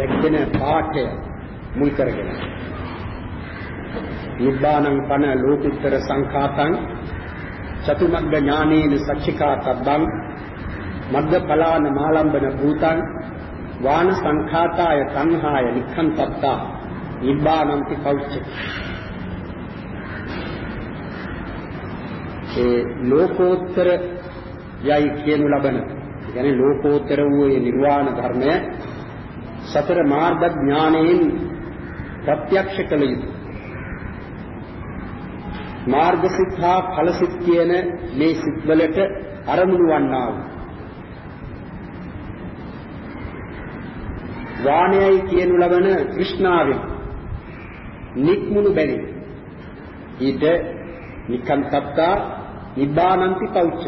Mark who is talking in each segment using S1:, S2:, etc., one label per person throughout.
S1: දැක්වෙන පාඨය මුල් කරගෙන. නිබ්බානං පන ලෝකුත්තර සංඛාතං චතුමග්ග ඥානේන සච්චිකා තබ්බං මග්ග පලාන මාලම්බන භූතං වාන සංඛාතාය තණ්හාය නික්ඛන්තත්තා නිබ්බානන්ති කෞච්ච ඒ ලෝකෝත්තර යයි කියනු ලබන කියන්නේ ලෝකෝත්තර වූ ඒ නිර්වාණ ධර්මය සතර මාර්ග ඥානයෙන් ප්‍රත්‍යක්ෂ කළ යුතුය මාර්ග සිත් හා ඵල සිත් කියන මේ සිත්වලට අරමුණු වන්නා වූ. වාණයයි කියනු ලබන કૃષ્ණාවෙන් නික්මුණු බැරි ඊට නිකන්තත්තා නිබ්බානන්ති පෞච්ච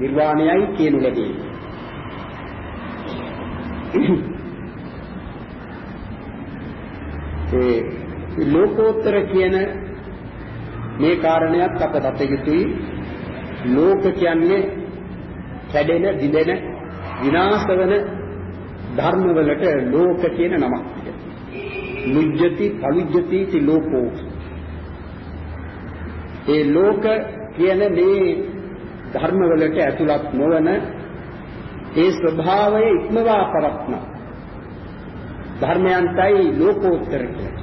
S1: නිර්වාණයයි කියනු ලැබේ. ඒ ලෝකෝත්තර කියන මේ කාරණයක් අප දත යුතුයි. ලෝක කියන්නේ කැඩෙන දිදෙන විනාශ වෙන ධර්මවලට ලෝක කියන නමක්. මුජ්ජති පලුජ්ජති ති ලෝකෝ. ඒ ලෝක කියන මේ ධර්මවලට ඇතුළත් නොවන ඒ ස්වභාවය ඉක්මවා පවත්න. ධර්මයන්ටයි ලෝකෝත්තර කියලා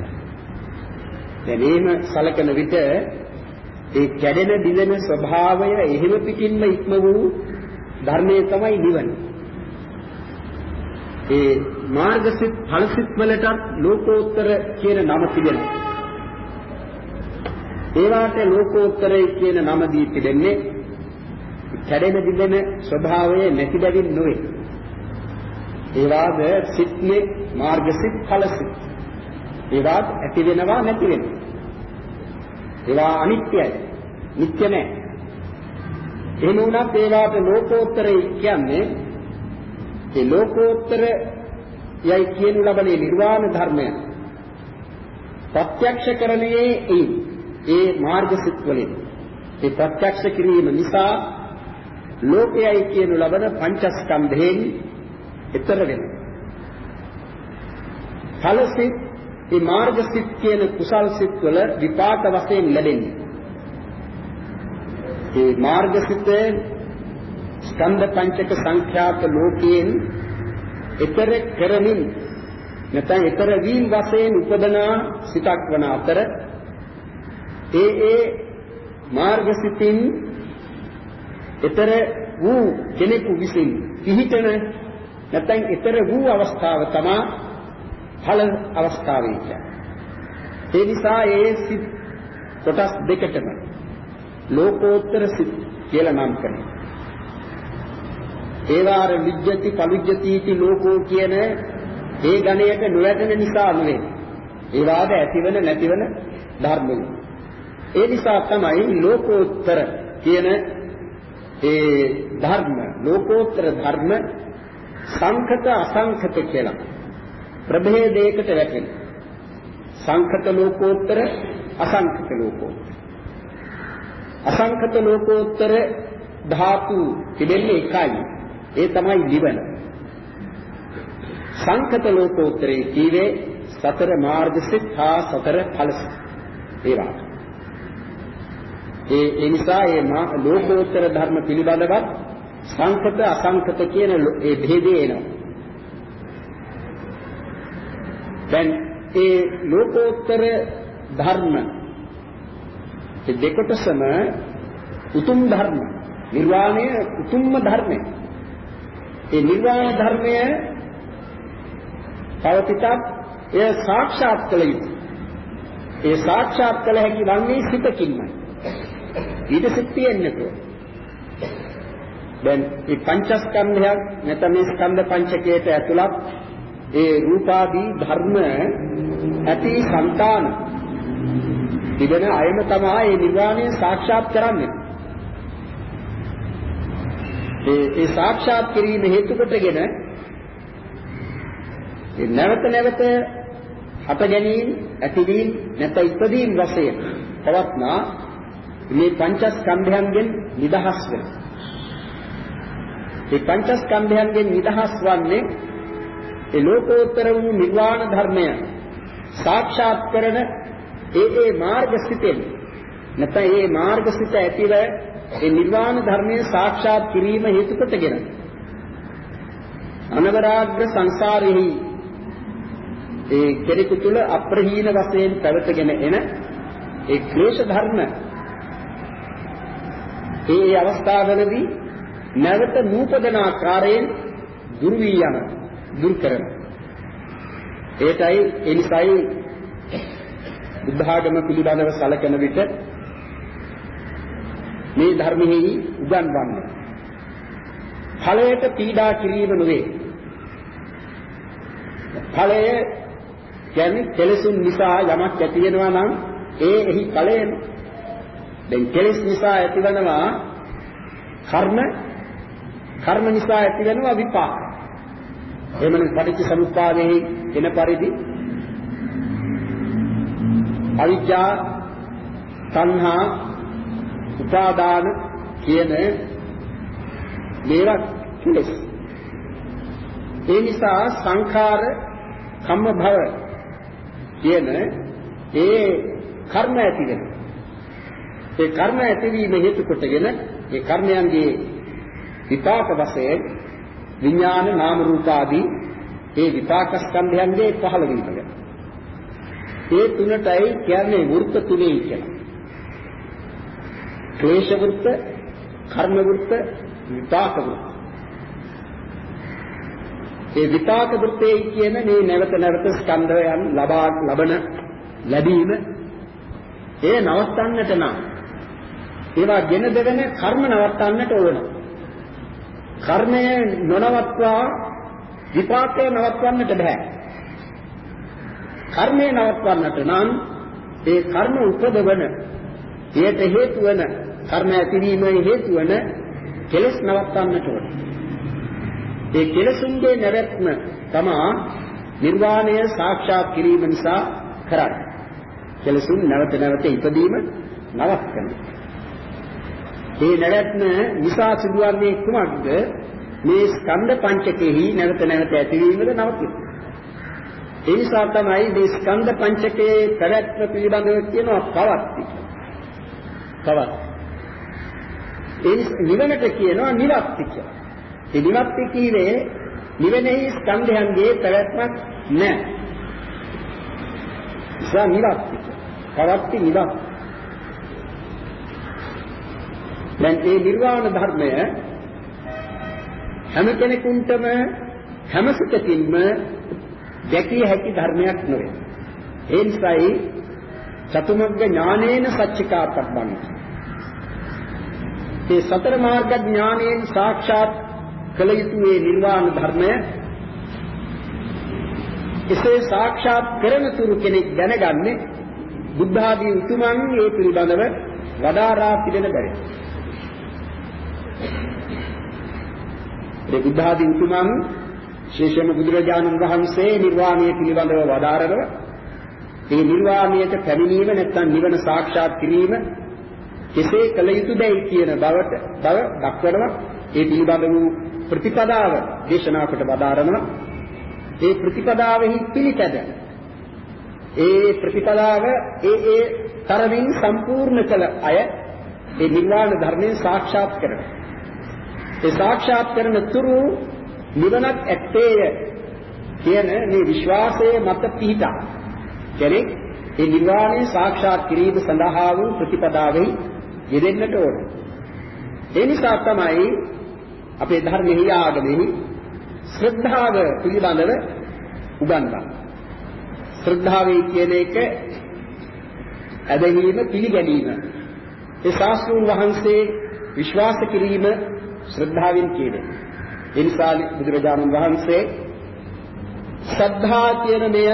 S1: දැන් එහෙම සලකන විට ඒ කැඩෙන දිලෙන ස්වභාවය එහෙම පිටින්ම ඉක්ම වූ ධර්මයේ තමයි නිවන. ඒ මාර්ගසිත ඵලසිත වලට ලෝකෝත්තර කියන නම තිබෙනවා. ඒවාට ලෝකෝත්තරය කියන නම දී තිබෙන්නේ කැඩෙන දිලෙන ස්වභාවය නැති බැවින් නොවේ. ඒවාද සිත්නේ මාර්ගසිත ඵලසිත. ඒවාත් ඇති වෙනවා නැති වෙනවා. ඒවා අනිත්‍යයි. නිට්ටය නැහැ. එහෙම වුණත් ඒවාට ලෝකෝත්තරයි කියන්නේ ඒ ලෝකෝත්තර යයි කියනු ලබන නිර්වාණ ධර්මය ප්‍රත්‍යක්ෂ කරන්නේ ඒ ඒ මාර්ගසිත වලින් ඒ ප්‍රත්‍යක්ෂ කිරීම නිසා ලෝකයයි කියනු ලබන පංචස්කන්ධයෙන් ඈතර වෙනවා. ඵලසිත මේ මාර්ගසිත කියන කුසල් සිත් වල විපාක වශයෙන් ලැබෙන්නේ. මේ මාර්ගසිත ස්කන්ධ පංචක සංඛ්‍යාත ලෝකයෙන් ඊතර කරමින් නැත්නම් ඊතර වීම වශයෙන් උපදනා සිතක් වන අතර ඒ ඒ මාර්ගසිතින් ඊතර වූ කෙනෙකු විසින් පිහිටන නැත්නම් ඊතර වූ අවස්ථාව තමයි ඵල අවස්ථාවේ කියන්නේ. ඒ නිසා ඒ සිත් කොටස් දෙකටම ලෝකෝත්තර සිත් කියලා නම් කරනවා. ඒවාර විජ්ජති පවිජ්ජති ලෝකෝ කියන ඒ ගණයට නොවැටෙන නිසා නෙවෙයි. ඒවාද ඇතිවන නැතිවන ධර්මයි. ඒ නිසා තමයි ලෝකෝත්තර කියන ඒ ධර්ම ලෝකෝත්තර ධර්ම සංඛත අසංඛත කියලා ප්‍රභේදයකට වැටෙන. සංඛත ලෝකෝත්තර අසංඛත ලෝකෝත්තර. අසංඛත ලෝකෝත්තර ධාතු තිබෙන්නේ එකයි. ඒ තමයි නිවන. සංඛත ලෝකෝත්තරේ කීවේ සතර මාර්ග සිත් හා සතර ඵල සිත්. ඒවා ඒ ඒ නිසා ඒ ලෝකෝත්තර ධර්ම පිළිබඳවත් සංඛත අසංඛත කියන ඒ භේදය එනවා. දැන් ඒ ලෝකෝත්තර ධර්ම ඒ දෙකොටසම උතුම් ධර්ම නිර්වාණය උතුම්ම ධර්මය. ඒ නිර්වාණ ධර්මය පවතිතත් එය සාක්ෂාත් කළ යුතුයි. ඒ සාක්ෂාත් කළ හැකි වන්නේ සිතකින්මයි. ඊට සිත් තියෙන්නට දැන් මේ පංචස්කන්ධයක් නැත්නම් මේ ස්කන්ධ පංචකයට ඇතුළත් ඒ රූපාදී ධර්ම ඇති సంతාන තිබෙන අයම තමයි මේ නිර්වාණය සාක්ෂාත් කරන්නේ. ඒ ඒ සාක්ෂාත් කිරීම හේතු කොටගෙන ඒ නැවත නැවත හට ගැනීම ඇතිවීම නැත ඉදීම් වශයෙන් පවත්නා මේ පංචස්කන්ධයන්ගෙන් නිදහස් වෙන. මේ පංචස්කන්ධයන්ගෙන් නිදහස් වන්නේ ඒ ලෝකෝත්තර වූ නිර්වාණ ධර්මය සාක්ෂාත් කරන ඒ ඒ මාර්ගසිතෙන් නැත්නම් ඒ මාර්ගසිත ඇතිව ඒ නිර්වාණ ධර්මයේ සාක්ෂාත් කිරීම හේතු කොටගෙන අනවරාග්‍ර සංසාරෙහි ඒ කෙනෙකු තුළ අප්‍රහීන වශයෙන් පැවතගෙන එන ඒ ක්ලේශ ධර්ම ඒ ඒ අවස්ථාවලදී නැවත නූපදන ආකාරයෙන් දුරු වී යන දුරු කරන ඒටයි ඒ නිසායි බුද්ධ ආගම පිළිබඳව සැලකෙන විට මේ ධර්මෙහි උගන්වන්නේ. ඵලයට පීඩා කිරීම නෙවේ ඵලය කියන්නේ කෙලෙසුන් නිසා යමක් ඇති වෙනවා නම් ඒ එහි ඵලයම දැන් කෙලෙස් නිසා ඇතිවනවා කර්ම කර්ම නිසා ඇතිවෙනවා විපාක. එහෙමනම් පටිච්ච සමුප්පාදයේ එන පරිදි අවිජ්ජා සංහා උපාදාන කියන මේවා කෙලෙස් ඒ නිසා සංඛාර කම්ම භව කියන ඒ කර්ම ඇති වෙනවා. ඒ කර්ම ඇතිවීම හේතු කොටගෙන ඒ කර්මයන්ගේ විපාක වශයෙන් විඥාන නාම රූප ආදී ඒ විපාක ස්කන්ධයන්ගේ පහළ වීම. ඒ තුනටයි කියන්නේ වෘත්ත තුනේ කියලා. ක්ලේශ වෘත්ත, කර්ම වෘත්ත, විපාක වෘත්ත. ඒ විපාක වෘත්තේ කියන මේ නැවත නැවත ස්කන්ධයන් ලබා ලබන ලැබීම ඒ නවත්තන්නට නම් ඒවා ගෙන දෙවෙන කර්ම නවත්තන්නට ඕන. කර්මය නොනවත්වා විපාකය නවත්වන්නට බෑ. කර්මය නවත්වන්නට නම් ඒ කර්ම උපදවන එයට හේතු වන කර්ම ඇතිවීමේ හේතු වන කෙලස් නවත්වන්නට ඕන. ඒ කෙලසුන්ගේ නැවැත්ම තමා නිර්වාණය සාක්ෂාත් කිරීම නිසා කරන්නේ. කෙලසුන් නැවත නැවත ඉපදීම නවත්වන. මේ නැවැත්ම නිසා සිදුවන්නේ කුමක්ද? මේ ස්කන්ධ පංචකෙහි නැවත නැවත ඇතිවීමද නවතින. ඒ නිසා තමයි මේ ස්කන්ධ පංචකයේ පැවැත්ම පිළිබඳව කියනවා පවත්ති. පවත්. ඒ නිවනට කියනවා නිවත්ති කියලා. ඒ නිවත්ති කීවේ නිවනෙහි ස්කන්ධයන්ගේ පැවැත්මක් නැහැ. නිසා නිවත්ති. පවත්ති නිවත්ති. දැන් මේ නිර්වාණ ධර්මය හැම කෙනෙකුටම හැම සිතකින්ම දැකිය හැකි ධර්මයක් නෙවෙයි. ඒ නිසායි චතුමග්ග ඥානේන සච්චිකාපබ්බං. මේ සතර මාර්ග ඥානයෙන් සාක්ෂාත් කළ යුතු මේ නිර්වාණ ධර්මය එසේ සාක්ෂාත් කරන තුරු කෙනෙක් දැනගන්නේ බුද්ධ ආදී උතුමන් මේ පිළිබඳව වදාරා පිළින බැරි. ඒ බුද්ධ ආදී උතුමන් ශේෂම බුදුරජාණන් වහන්සේ නිර්වාණය පිළිබඳව වදාරනව. ඒ නිර්වාණයට පැමිණීම නැත්නම් නිවන සාක්ෂාත් කිරීම කෙසේ කළ යුතුදයි කියන බවට බව දක්වනවා. ඒ පිළිබඳ වූ ප්‍රතිපදාව දේශනා කොට වදාරනවා. ඒ ප්‍රතිපදාවෙහි පිළිපැද ඒ ප්‍රතිපදාව ඒ ඒ තරමින් සම්පූර්ණ කළ අය ඒ නිර්වාණ ධර්මයෙන් සාක්ෂාත් කරනවා. ඒ සාක්ෂාත් කරන තුරු නිවනක් ඇත්තේය කියන මේ විශ්වාසයේ මත පිහිටා කෙනෙක් ඒ නිර්වාණය සාක්ෂාත් කිරීම සඳහා වූ ප්‍රතිපදාවෙහි යෙදෙන්නට ඕන. ඒ නිසා තමයි අපේ ධර්මෙහි ආගමෙහි ශ්‍රද්ධාව පිළිබඳව උගන්වන්නේ. ශ්‍රද්ධාවයි කියන එක ඇදහිීම පිළිගැනීම. ඒ ශාස්ත්‍රූන් වහන්සේ විශ්වාස කිරීම ශ්‍රද්ධාවෙන් කියන්නේ. ඒ නිසා බුදුරජාණන් වහන්සේ ශ්‍රද්ධා කියන මෙය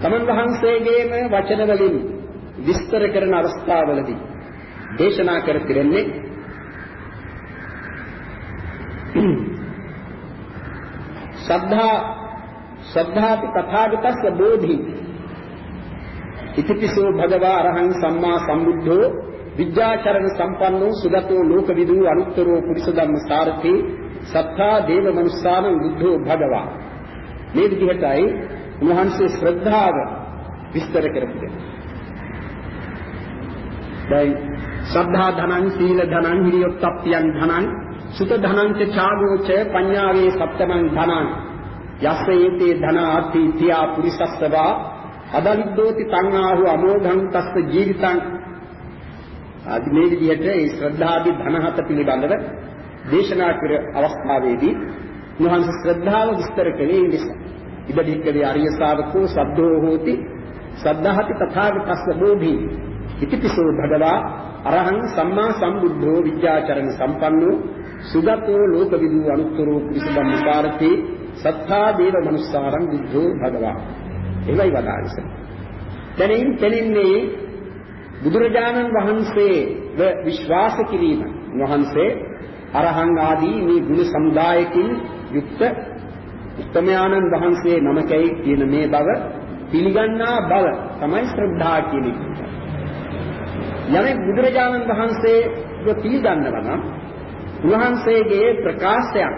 S1: තමන් වහන්සේගේම වචන වලින් විස්තර කරන අවස්ථාවලදී දේශනා කර තිරෙන්නේ සද්ධා සද්ධාති තථාගතස්ස බෝධි ඉතිපිසෝ භගවා අරහං සම්මා සම්බුද්ධෝ විද්‍යාචරණ සම්පන්නෝ සුගතෝ ලෝකවිදූ අනුත්තරෝ පුරිස ධම්ම සාරථී සත්තා දේව මනුස්සාන බුද්ධෝ භගවා. මේ විදිහටයි උන්වහන්සේ ශ්‍රද්ධාව විස්තර කරපු දැන් සද්ධා ධනං සීල ධනං හිරියොත්ප්පියං ධනං සුත ධනං ච ඡාගෝච පඤ්ඤාවේ සප්තමං ධනං. යස්ස ඒතේ ධනාති තියා පුරිසස්සවා අදලිද්දෝති තං ආහු අමෝඝං තස්ස ජීවිතං ආදි මේ විදිහට ඒ ශ්‍රද්ධාදී ධන හත පිළිබඳව දේශනා කර අවස්ථාවේදී උන්වහන්සේ ශ්‍රද්ධාව විස්තර කළේ නිසා ඉබදික්කවේ අරිය ශාවකෝ සද්දෝ හෝති සද්ධාහති තථාගතස්ස බෝධි ඉතිපිසෝ භගවා අරහං සම්මා සම්බුද්ධෝ විද්‍යාචරණ සම්පන්නෝ සුගතෝ ලෝකවිදු අනුත්තරෝ පුරිස ධම්මකාරති සත්තා දේව මනුස්සාරං බුද්ධෝ භගවා. එවයි වදාළස දැනින් තෙලින්නේ බුදුරජාණන් වහන්සේව විශ්වාස කිරීම වහන්සේ අරහං ආදී මේ ගුණ සමුදායකින් යුක්ත උත්තමයාණන් වහන්සේ නමකයි කියන මේ බව පිළිගන්නා බව තමයි ශ්‍රද්ධා කියන එක. යමෙක් බුදුරජාණන් වහන්සේව පිළිගන්නවා නම් උන්වහන්සේගේ ප්‍රකාශයක්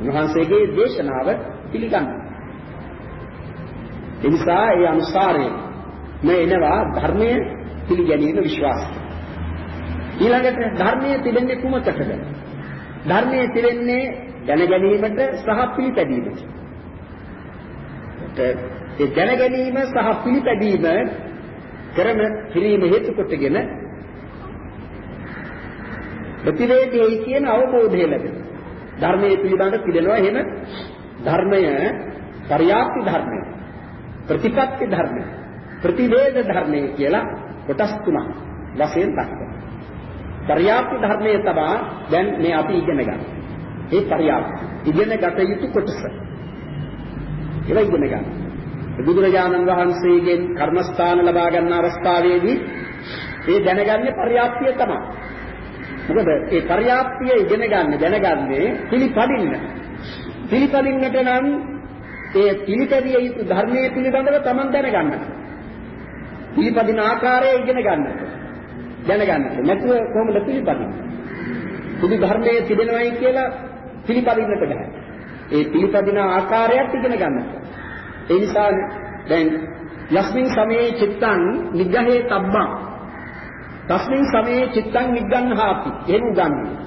S1: උන්වහන්සේගේ දේශනාව පිළිගන්න. ඒ නිසා ඒ අනුසාරයෙන් මේ එනවා ධර්මයේ පිළිගැනීම විශ්වාසය. ඊළඟට ධර්මයේ තිබෙන්නේ කුමකටද? ධර්මයේ තිබෙන්නේ දැන ගැනීමට සහ පිළිපැදීමට. ඒ දැන ගැනීම සහ පිළිපැදීම කරන කිරීම හේතු කොටගෙන ප්‍රතිවේදයේ කියන අවබෝධය ලැබෙනවා. ධර්මයේ පිළිබඳ පිළිනවා එහෙම ධර්මය පරියාප්ති ධර්මය ප්‍රතිපත්ති ධර්මය ප්‍රතිවේද ධර්මය කියලා කොටස් තුනක් වශයෙන් දක්වනවා. පරියාප්ති ධර්මයේ තමයි දැන් මේ අපි ඉගෙන ගන්න. ඒ පරියාප්ති ඉගෙන ගත යුතු කොටස. ඒවා ඉගෙන ගන්න. බුදුරජාණන් වහන්සේගෙන් කර්මස්ථාන ලබා ගන්න අවස්ථාවේදී ඒ දැනගන්නේ පරියාප්තිය තමයි. මොකද ඒ පරියාප්තිය ඉගෙන ගන්න දැනගන්නේ පිළිපදින්න. පිළිපදින්නට නම් ඒ පිළිපදිය යුතු ධර්මයේ පිළිබඳව Taman දැනගන්න. පිළිපදින ආකාරය ඉගෙන ගන්න. දැනගන්න. නැතුව කොහොමද පිළිපදින්නේ? බුදු ධර්මයේ තිබෙනවයි කියලා පිළිපදින්නට බෑ. ඒ පිළිපදින ආකාරයත් ඉගෙන ගන්න. ඒ නිසා දැන් යස්මින් සමේ චිත්තං නිග්‍රහේ තබ්බං තස්මින් සමේ චිත්තං නිග්ගන්හාති එහෙම උගන්වනවා.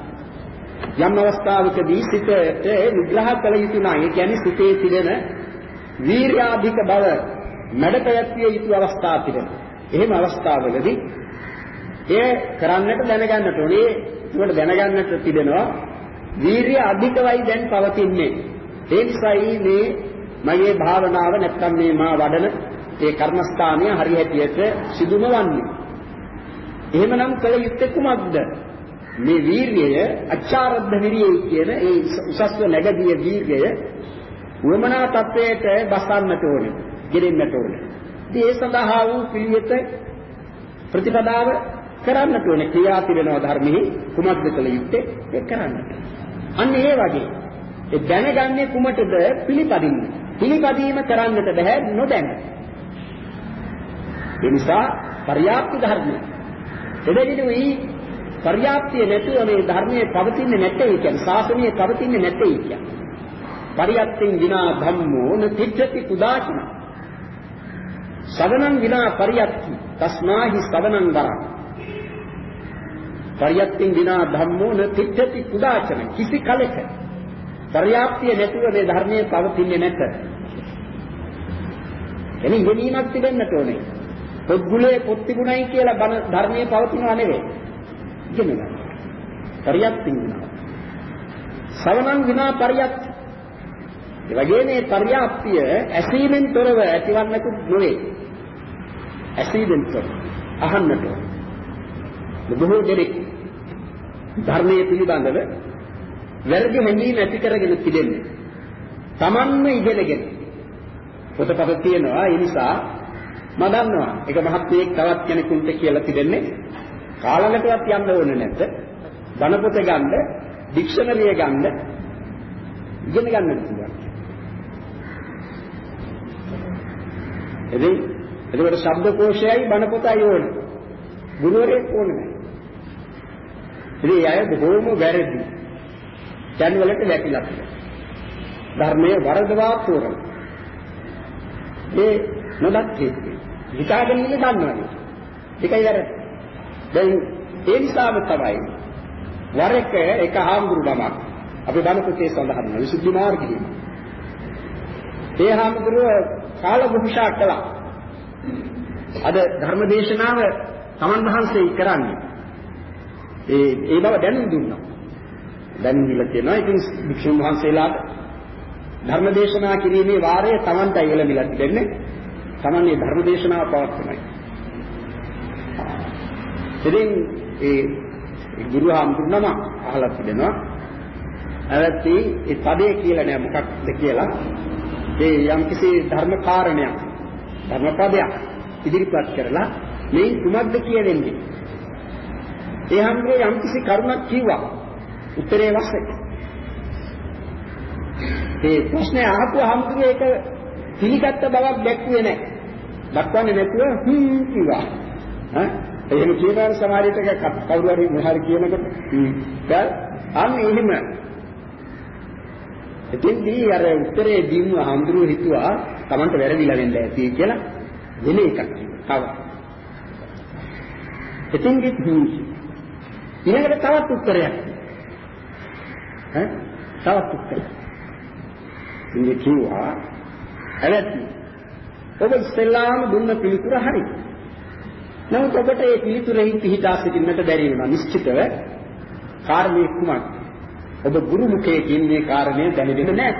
S1: යම් අවස්ථාවකදී සිතට නිග්‍රහ කළ යුතු නම් ඒ කියන්නේ සිතේ තිබෙන වීර්යාධික බව මැඩපැවැත්විය යුතු අවස්ථා තිබෙනවා. එහෙම අවස්ථාවලදී එය කරන්නට දැනගන්නට ඕනේ. ඒකට දැනගන්නට තිබෙනවා වීර්ය අධිකවයි දැන් පවතින්නේ. ඒ නිසායි මේ මගේ භාවනාව නැත්තම් මේ මා වඩන ඒ කර්මස්ථානය හරි හැටියට සිදුම වන්නේ. එහෙමනම් කළ යුත්තේ කුමක්ද? මේ වීර්යය අචාරද්ධ විරියයි කියන ඒ උසස්ව නැගදිය වීර්යය වමනා තත්වයට බසන්නට ඕනේ, ගෙරෙන්නට ඕනේ. ඉතින් ඒ සඳහා වූ පිළිවෙත ප්‍රතිපදාව කරන්නට ඕනේ. ක්‍රියා තිබෙනවා ධර්මෙහි කුමක්ද කළ යුත්තේ? ඒ කරන්නට. අන්න ඒ වගේ ඒ දැනගන්නේ කුමටද පිළිපදින්න. පිළිපදීම කරන්නට බෑ නොදැන. ඒ නිසා පර්යාප්ති ධර්මය එබැවිනුයි පර්යාප්තිය නැතුව මේ ධර්මයේ පවතින්නේ නැtei කියන්නේ ශාසනයේ පවතින්නේ නැtei කියන්නේ. පරියත්තින් විනා ධම්මෝ න තිච්ඡති කුදාචන. සවනං විනා පරියත්ති තස්මාහි සවනං වරං. පරියත්තින් විනා ධම්මෝ න තිච්ඡති කුදාචන කිසි කලෙක පර්යාප්තිය නැතුව මේ ධර්මයේ පවතින්නේ නැත. එනි යෙනීමක් තිබෙන්නට ඕනේ. පොත්ගුලේ පොත් තිබුණයි කියලා බණ ධර්මයේ පවතිනව නෙවෙයි. ඉගෙන ගන්න. පරියත්තින් විනා. සවනං විනා පරියත්. ඒ වගේ මේ පරියාප්තිය ඇසීමෙන් තොරව ඇතිවන්නකු නොවේ. ඇසීමෙන් තොර අහන්නට ඕන. බොහෝ දෙනෙක් ධර්මයේ පිළිබඳව වැරදි හැඟීම් ඇති කරගෙන තිබෙන්නේ. Tamanම ඉගෙනගෙන පොතපත තියෙනවා ඒ නිසා මම දන්නවා ඒක මහත්මයෙක් තවත් කෙනෙකුට කියලා තිබෙන්නේ කාලලකවත් යන්න ඕනේ නැත. ධන පොත ගන්න, ඩික්ෂනරිය ගන්න, ඉගෙන ගන්න පුළුවන්. එදින් එතකොට ශබ්දකෝෂයයි බණ පොතයි ඕනේ. ගුරුවරයෙක් ඕනේ නැහැ. ඉතින් අය බොහෝම වැරදි. දැන් වලට වැටිලා තියෙනවා. ධර්මයේ වරදවා තෝරන. ඒ නොදත් හේතු. හිතාගෙන ඉන්නේ දන්නවනේ. ඒකයි අර දැන් ඒ නිසාම තමයි වර එක එක හාමුදුරු නමක් අපි බණ පොතේ සඳහන් වෙන විසුද්ධි මාර්ගයේ. ඒ හාමුදුරුව කාල භූෂා කළා. අද ධර්ම දේශනාව තමන් වහන්සේ කරන්නේ. ඒ ඒ බව දැනුම් දුන්නා. දැනුම් දීලා තියෙනවා. ඉතින් භික්ෂුන් වහන්සේලාට ධර්ම දේශනා කිරීමේ වාරය තමන්ටයි එළඹිලා දෙන්නේ. තමන් මේ ධර්ම දේශනාව පවත්වනයි. ඉතින් ඒ ගුරු හාමුදුරුවම අහලා තිබෙනවා. ඇවැත්ටි ඒ පදේ කියලා නෑ මොකක්ද කියලා. ඒ යම්කිසි ධර්ම කාරණයක් ධර්ම පදයක් ඉදිරිපත් කරලා මේ කුමක්ද කියවෙන්නේ. ඒ හැමෝම යම්කිසි කරුණක් කිව්වා. උත්තරේ වස්සේ. ඒ ප්‍රශ්නේ අහපු හැමෝම ඒක පිළිගත්ත බවක් දැක්ුවේ නැහැ. දක්වන්නේ නැතුව හ්ම් කිව්වා. ඈ එහෙම කියනවාන සමාජයට කවුරු හරි මොහරි කියනකොට දැන් අන්න එහෙම එතෙන්දී අර උත්තරේ දීමු හඳුරු හිතුවා Tamanට වැරදිලා වෙන්න ඇති කියලා වෙන එකක් තව. එතෙන්දි ඊළඟට තවත් උත්තරයක්. ඈ? තවත් උත්තරයක්. ඉන්නේ කිව්වා ඇවැත්නි ඔබ ඉස්සෙල්ලාම දුන්න පිළිතුර හරියි නමුත් ඔබට ඒ පිළිතුරෙහි පිහිටා සිටින්නට බැරි වෙනවා නිශ්චිතව කාරණේ කුමක්ද? ඔබ ගුරු මුඛයෙන් මේ කාරණේ දැනෙන්නේ නැහැ.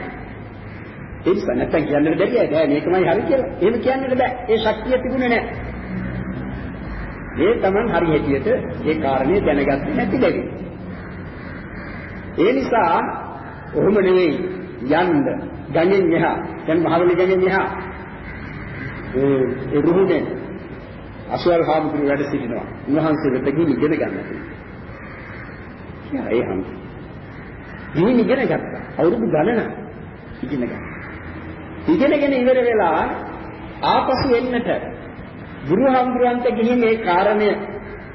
S1: ඒ නිසා නැත්තම් කියන්නට බැරියයි. දැන් මේකමයි හරි කියලා. එහෙම කියන්නට බෑ. ඒ ශක්තිය තිබුණේ නැහැ. ඒ Taman හරි හැටියට ඒ කාරණේ දැනගත්තේ නැති බැරි. ඒ නිසා ඔහොම නෙවෙයි යන්න ගණෙන් එහා දැන් මහවැලි ගණෙන් එහා ඒ රුහුනේ අසවල් හාමුදුරුවෝ වැඩ සිටිනවා. උන්වහන්සේ වෙත ගිහින් ඉගෙන ගන්න. කියා ඒ හම්. ගිහින් ඉගෙන ගත්තා. අවුරුදු ගණන ඉගෙන ගත්තා. ඉගෙනගෙන ඉවර වෙලා ආපසු එන්නට ගුරු හාමුදුරුවන්ට ගිහින් මේ කාරණය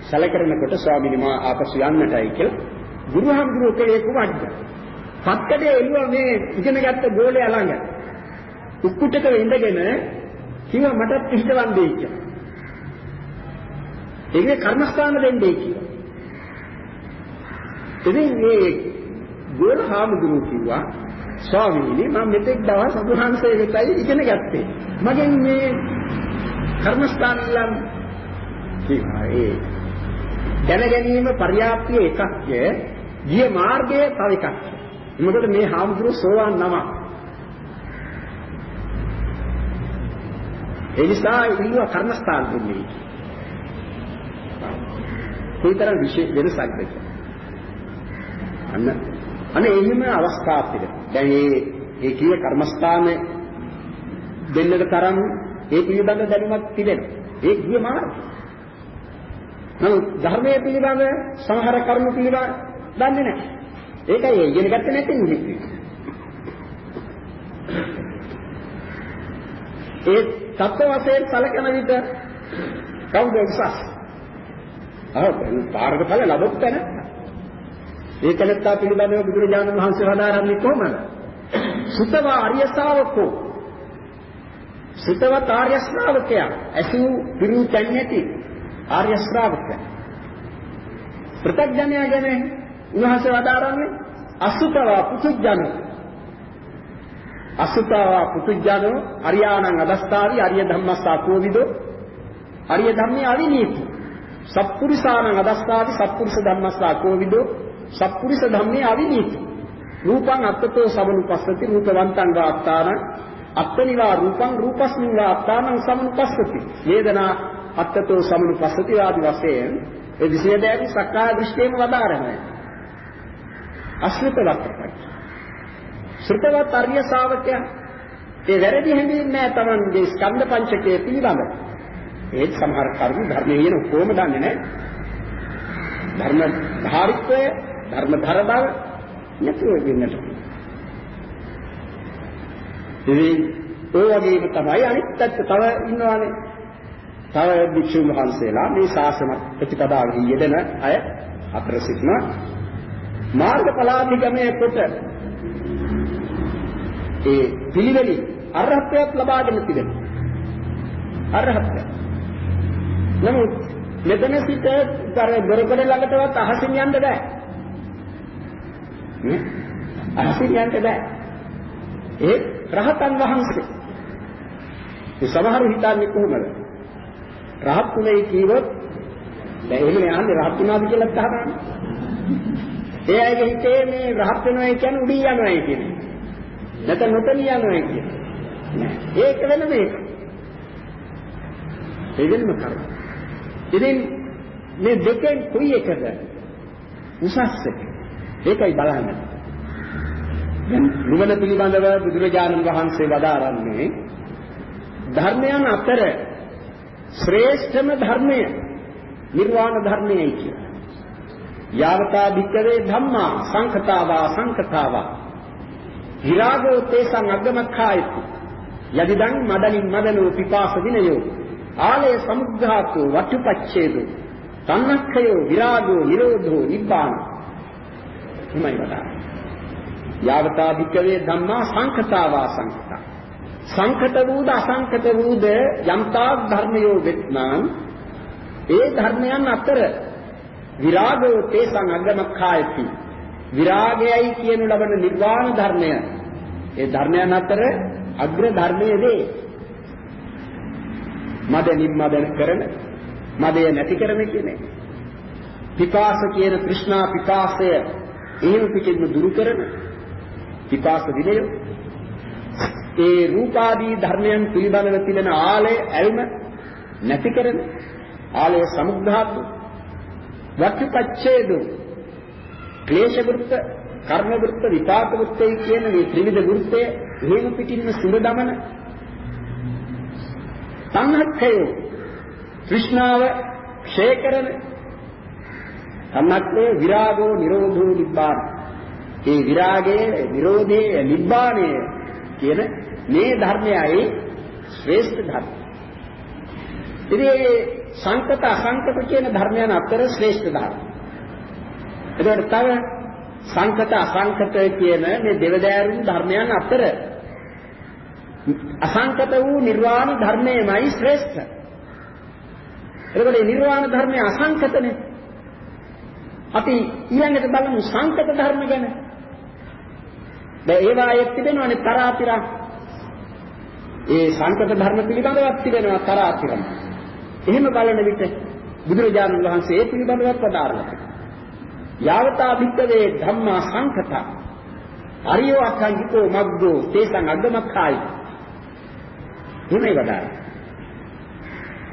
S1: සැලකරනකොට ස්වාමීනි මා ආපසු යන්නටයි කියලා ගුරු හාමුදුරුවෝ කලේ කුමක්ද? පත්තේ එළුව මේ ඉගෙන ගත්ත ගෝලයා ළඟ උක්කුටක ඉඳගෙන කිව්වා මටත් පිටවන්නේ කියලා. ඒකේ කර්මස්ථාන දෙන්නේ කියලා. ඉතින් මේ ගෝල හාමුදුරුවෝ කිව්වා ස්වාමීනි මම මෙතෙක් දවස් අදුහන්සේ වෙතයි ඉගෙන ගත්තේ. මගෙන් මේ කර්මස්ථාන ලම් කිව්වා ඒ දැන ගැනීම පර්යාප්තිය එකක්ය ගිය මාර්ගය තව එකක්. මොකද මේ හාමුදුරුවෝ සෝවාන් නම. ඒ නිසා ඉල්ලුව කර්මස්ථාන දුන්නේ. කොයිතරම් විශේෂ වෙනසක්ද කියලා. අන්න අන්න එහෙම අවස්ථා පිළිබඳ. දැන් මේ ඒ කිය කර්මස්ථාන දෙන්නට තරම් ඒ පිළිබඳ දැනුමක් තිබෙනවා. ඒ ගිය මාර්ගය. නමුත් ධර්මයේ පිළිබඳ සමහර කරුණු පිළිබඳ දන්නේ නැහැ. ඒකයි ඉගෙන ගත්තේ නැති නිමිති. ඒ තත්ත්ව වශයෙන් සැලකන විට කවුද උසස්? අහ පාරක ඵල ලැබුත් තැන ඒ කලත්තා පිළිබඳව බුදුරජාණන් වහන්සේ වදාරන්නේ කොහොමද? සුතව ආර්ය ශාවකෝ සුතවත් ආර්ය ශ්‍රාවකයා. ඇසු පිරු තැන්නේති ආර්ය ශ්‍රාවකයා. ප්‍රත්‍යඥයා ගැන උන්වහන්සේ වදාරන්නේ අසුතව පුතුජන. අසුතව පුතුජනෝ අරියාණං අදස්තාවි අරිය ධම්මස්සා කෝවිදෝ අරිය ධම්මේ අවිනීති. සත්පුරිසානං අදස්සාති සත්පුරුෂ ධම්මස්සා කෝවිදෝ සත්පුරුෂ ධම්මේ අවිනීති. රූපං අත්තතෝ සමනුපස්සති රූපවන්තං වාත්තාන අත්තනිවා රූපං රූපස්මින් වාත්තානං සමනුපස්සති වේදනා අත්තතෝ සමනුපස්සති ආදි වශයෙන් ඒ විශේෂයෙන් සක්කාය දෘෂ්ටියම වදාරනවා. අශ්‍රිතවත් ශ්‍රිතවත් ආර්ය ශාවකයා ඒ වැරදි හැඟීම් නෑ Tamanගේ ස්කන්ධ පංචකයේ පිළිබඳව ඒත් සමහර කරුණු ධර්මයේ කියන කොහොම දන්නේ නැහැ. ධර්ම ධාරිත්වය, ධර්ම ධර බව නැතුව වෙන්නට. ඉතින් ඒ වගේම තමයි අනිත් පැත්ත තව ඉන්නවානේ. තව භික්ෂුන් වහන්සේලා මේ ශාසන ප්‍රතිපදාවෙහි යෙදෙන අය අතර සිටින මාර්ගඵලාභිගමයේ කොට ඒ පිළිවෙලින් අරහත්ත්වයක් ලබාගෙන තිබෙනවා. අරහත්. නමුත් මෙතන සිට අර දොරකඩ ළඟටවත් අහසින් යන්න බෑ. නේ? අහසින් යන්න බෑ. ඒ රහතන් වහන්සේ. ඒ සමහර හිතන්නේ කොහොමද? රහත් උනේ කියවොත් දැන් එහෙම යන්නේ රහත් වුණාද කියලා තහනම්. ඒ අයගේ හිතේ මේ රහත් වෙනවා කියන්නේ උඩින් යනවා කියන්නේ. නැත්නම් නොතන යනවා කියන්නේ. ඒක වෙන මේක. ඒ වෙනම කරුණ. ඉතින් මේ දෙකෙන් කොයි එකද උසස් එක? ඒකයි බලන්න. දැන් නිවන පිළිබඳව බුදුරජාණන් වහන්සේ වදාරන්නේ ධර්මයන් අතර ශ්‍රේෂ්ඨම ධර්මය නිර්වාණ ධර්මයයි කියලා. යාවතා භික්කවේ ධම්මා සංඛතාවා සංඛතාවා. විරාගෝ තේසං අග්ගමක්ඛායති යදිදං මදනින් මදනෝ පිපාස විනයෝ. ආලය සමුද්ධාතු වට්ටුපච්ඡේදෝ. තන්නක්ඛයෝ විරාගෝ නිරෝධෝ නිබ්බාන. එමයි වදා යාවතා භික්කවේ ධම්මා සංඛතාවා සංඛතා සංඛත වූද අසංඛත වූද යම්තා ධර්මයෝ වෙත්නම් ඒ ධර්මයන් අතර විරාගෝ තේසං අග්ගමක්ඛායති විරාගයයි කියනු ලබන නිර්වාණ ධර්මය. ඒ ධර්මයන් අතර අග්‍ර ධර්මයේ වේ මද නිම්මදන කරන මදය නැති කරන කියන්නේ පිපාස කියන કૃષ્ණා පිපාසය එහෙම පිටින්ම දුරු කරන පිපාස විනය ඒ රූපාදී ධර්මයන් පිළිබඳව තිබෙන ආලය ඇල්ම නැති කරන ආලය සමුද්ධාතු වක්ඛපච්ඡේදෝ ක්ලේශ වෘත්ත කර්ම වෘත්ත විපාක වෘත්තයි කියන මේ ත්‍රිවිධ වෘත්තය හේම පිටින්ම සුර දමන සංහක්ඛය કૃષ્ණාව ක්ෂය කරන සම්මත්යේ විරාගෝ නිරෝධෝ නිබ්බාන ඒ විරාගයේ නිරෝධයේ නිබ්බානයේ කියන මේ ධර්මයයි ශ්‍රේෂ්ඨ ධර්ම. ඉතින් සංකත අසංකත කියන ධර්මයන් අතර ශ්‍රේෂ්ඨ ධර්ම. එතකොට තව සංකත අසංකත කියන මේ දෙවදෑරුම් ධර්මයන් අතර අසංකත වූ නිර්වාණ ධර්මයමයි ශ්‍රේෂ්ඨ. එතකොට මේ නිර්වාණ ධර්මය අසංකතනේ. අපි ඊළඟට බලමු සංකත ධර්ම ගැන. දැන් ඒවා අයෙත් තිබෙනවානේ තරාතිරම්. ඒ සංකත ධර්ම පිළිබඳවත් තිබෙනවා තරාතිරම්. එහෙම බලන විට බුදුරජාණන් වහන්සේ ඒ පිළිබඳව පදාරලා තිබෙනවා. යාවතා භික්කවේ ධම්මා සංඛත අරියෝ අඛංගිකෝ මග්ගෝ තේසං අග්ගමක්ඛායි. එහෙමයි වදාරන්නේ.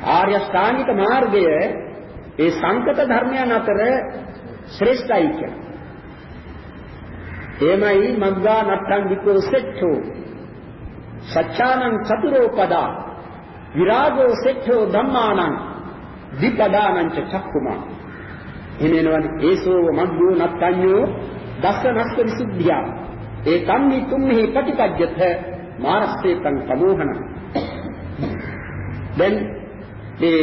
S1: ආර්ය ශ්‍රාණික මාර්ගය ඒ සංකත ධර්මයන් අතර ශ්‍රේෂ්ඨයි කියලා. එමයි මග්ගා නත්තංගිකෝ සෙට්ඨෝ. සච්ඡානං චතුරෝ පදා විරාගෝ සෙට්ඨෝ ධම්මානං විපදානං ච චක්කුමා. එනේනවනි ඒසෝව මග්ගෝ නත්තඤ්ඤෝ දස්සනස්ස විසුද්ධිය. ඒ කම්මි තුම්හි ප්‍රතිපජ්ජත මාරස්තේතං සමෝහන. දැන් මේ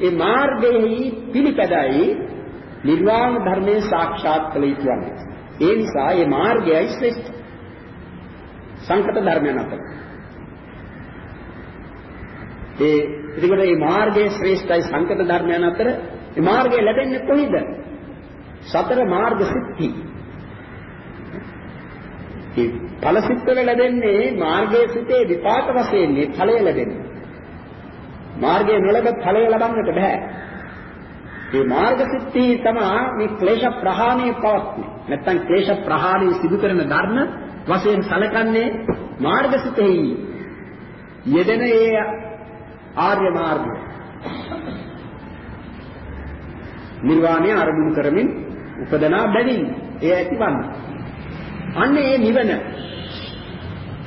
S1: ඒ මාර්ගයේ පිළිපදයි නිර්වාණ ධර්මයේ සාක්ෂාත් කළ යුතු වන්නේ ඒ නිසා මේ මාර්ගයයි ශ්‍රේෂ්ඨ සංකත ධර්මයන් අතර ඒ එතකොට මේ මාර්ගයේ ශ්‍රේෂ්ඨයි සංකත ධර්මයන් අතර මේ මාර්ගය ලැබෙන්නේ කොහේද? සතර මාර්ග සිද්ධි. ඒ ඵල සිද්ධ ලැබෙන්නේ මාර්ගයේ සිටේ විපාක වශයෙන් මේ ඵලය ලැබෙන්නේ. මාර්ගයේ නොලැබ ඵලය ලබන්නට බෑ. මේ මාර්ග සිද්ධි තමයි මේ ක්ලේශ ප්‍රහාණය පවත්න්නේ. නැත්තම් ක්ලේශ ප්‍රහාණය සිදු කරන ධර්ම වශයෙන් සැලකන්නේ මාර්ග සිතෙහි යෙදෙන ඒ ආර්ය මාර්ගය. නිර්වාණය අරමුණු කරමින් උපදනා බැවින් එය ඇතිවන්නේ. අන්න ඒ නිවන.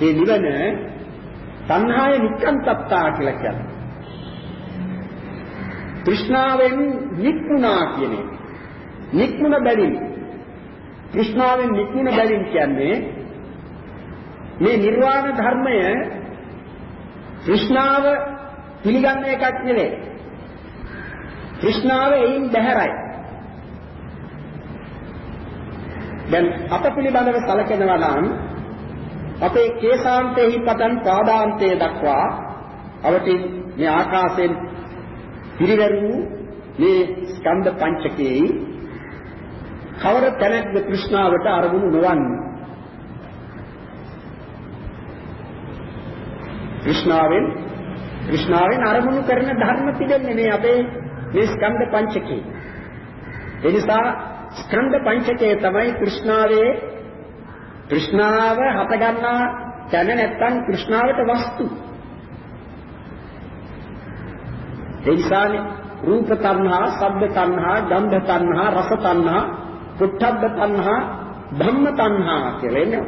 S1: ඒ නිවන තණ්හාය නික්කන්තත්තා කියලා කියන්නේ. তෘෂ්ණාවෙන් නික්මුණා කියන එක. නික්මුණ බැවින් තෘෂ්ණාවෙන් නික්මුණ බැවින් කියන්නේ මේ නිර්වාණ ධර්මය තෘෂ්ණාව පිළිගන්න එකක් නෙවෙයි. තෘෂ්ණාව එයින් බැහැරයි. දැන් අප පිළිබඳව සැලකෙනවා නම් අපේ කේසාන්තෙහි පටන් පාදාන්තයේ දක්වා අවටි මේ ආකාශයෙන් පිරිවැරි වූ මේ ස්කන්ධ පංචකයේ කවර තැනක්ද තෘෂ්ණාවට අරමුණු නොවන්නේ? තෘෂ්ණාවෙන් තෘෂ්ණාවෙන් අරමුණු කරන ධර්ම පිළිදෙන්නේ මේ අපේ මේ ස්කන්ධ පංචකේ. ඒ නිසා ස්කන්ධ පංචකය තමයි තෘෂ්ණාවේ තෘෂ්ණාව හත ගන්නා තැන නැත්තම් තෘෂ්ණාවට වස්තු. ඒ නිසානේ රූප තණ්හා, ශබ්ද තණ්හා, ගන්ධ තණ්හා, රස තණ්හා, පුට්ඨබ්බ තණ්හා, ධම්ම තණ්හා කියලා එන්නේ.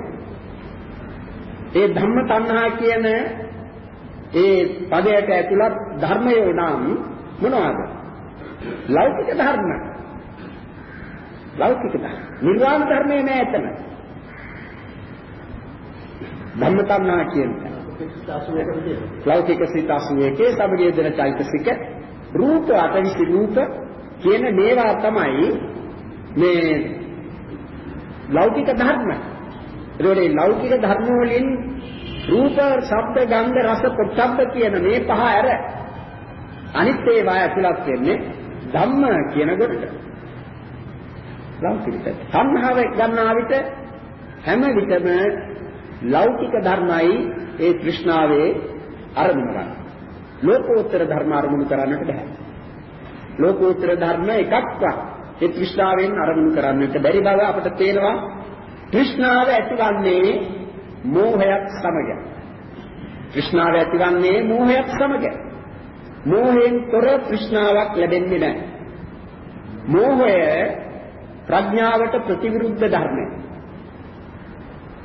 S1: ඒ ධම්ම තණ්හා කියන ඒ පදයට ඇතුළත් ධර්මයෝ නම් මොනවද? ලෞකික ධර්ම. ලෞකික ධර්ම. නිර්වාණ ධර්මයේ නෑ එතන. ධම්ම තණ්හා කියන්නේ ලෞකික සිත 81 සබගේ දෙන චෛතසික රූප අටවිසි රූප කියන මේවා තමයි මේ ලෞකික ධර්ම. ඒකෝනේ ලෞකික ධර්ම වලින් රූප, ශබ්ද, ගන්ධ, රස, පොට්ටබ්බ කියන මේ පහ ඇර අනිත් ඒවා ඇතුළත් වෙන්නේ ධම්ම කියන කොටට. ලෞකික සංහාව ගන්නා විට හැම විටම ලෞකික ධර්මයි ඒ තෘෂ්ණාවේ අරමුණ ගන්න. ලෝකෝත්තර ධර්ම අරමුණු කරන්නට බෑ. ලෝකෝත්තර ධර්ම එකක්වත් ඒ තෘෂ්ණාවෙන් අරමුණු කරන්නට බැරි බව අපට තේනවා. තෘෂ්ණාව ඇතිවන්නේ මෝහයක් සමග. තෘෂ්ණාව ඇතිවන්නේ මෝහයක් සමග. මෝහයෙන් තොර තෘෂ්ණාවක් ලැබෙන්නේ නැහැ. මෝහය ප්‍රඥාවට ප්‍රතිවිරුද්ධ ධර්මයක්.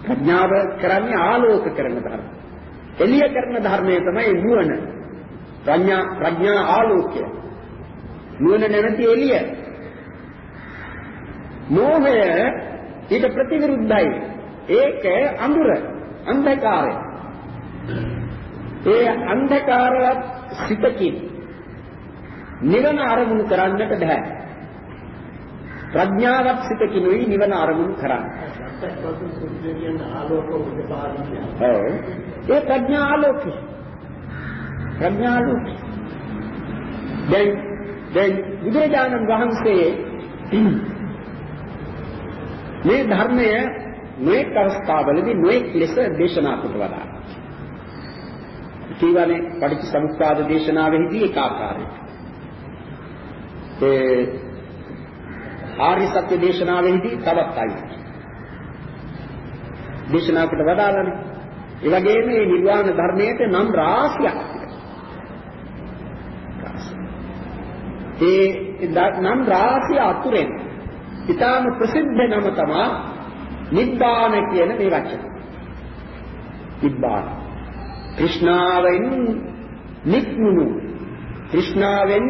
S1: ප්‍රඥාව කරන්නේ ආලෝක කරන ධර්ම. එළිය කරන ධර්මය තමයි නුවණ. ප්‍රඥා ප්‍රඥා ආලෝකය. නුවණ නැමැති එළිය. මෝහය ඊට ප්‍රතිවිරුද්ධයි. ඒක අඳුර, අන්ධකාරය. ඒ අන්ධකාරවත් සිතකින් නිවන අරමුණු කරන්නට බෑ. ප්‍රඥාවත් සිතකිනුයි නිවන අරමුණු කරන්නේ. ඔව්. ඒ ප්‍රඥා ආලෝකය. ප්‍රඥා ආලෝකය. දැන් දැන් බුදුරජාණන් වහන්සේ මේ ධර්මය මේක අවස්ථාවලදී මේක ලෙස දේශනා කොට වදාළා. කීවනේ පටිච්චසමුප්පාද දේශනාවෙහිදී ඒක ආකාරයකට. ඒ ආර්ය සත්‍ය දේශනාවෙහිදී තවත් අයි. දේශනාවකට වදාළනේ. ඒ වගේම මේ නිර්වාණ ධර්මයට නම් රාශියක් ඒ නම් රාශිය අතුරෙන් ඊටාම ප්‍රසිද්ධ නම තමයි නිබ්බාන කියන මේ වචන. නිබ්බාන. কৃষ্ণාවෙන් නික්මුණු. কৃষ্ণාවෙන්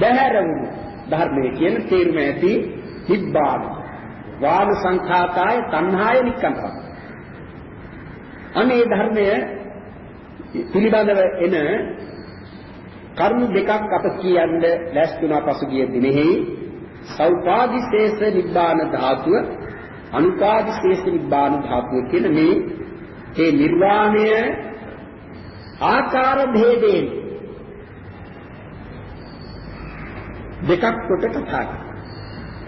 S1: බැහැර වුණු. ධර්මයේ කියන තේරුම ඇති නිබ්බාන. වාන සංඛාතාය තණ්හාය නික්කම්පා. අනේ ධර්මය පිළිබඳව එන කරුණු දෙකක් අප කියන්න ලැස්තුණා පසුගිය දිනෙහි සෞපාදිශේෂ නිබ්බාන ධාතුව අනුපාදිශේෂ නිබ්බාන ධාතුව කියන මේ ඒ නිර්වාණය ආකාර භේදයෙන් දෙකක් කොට කතා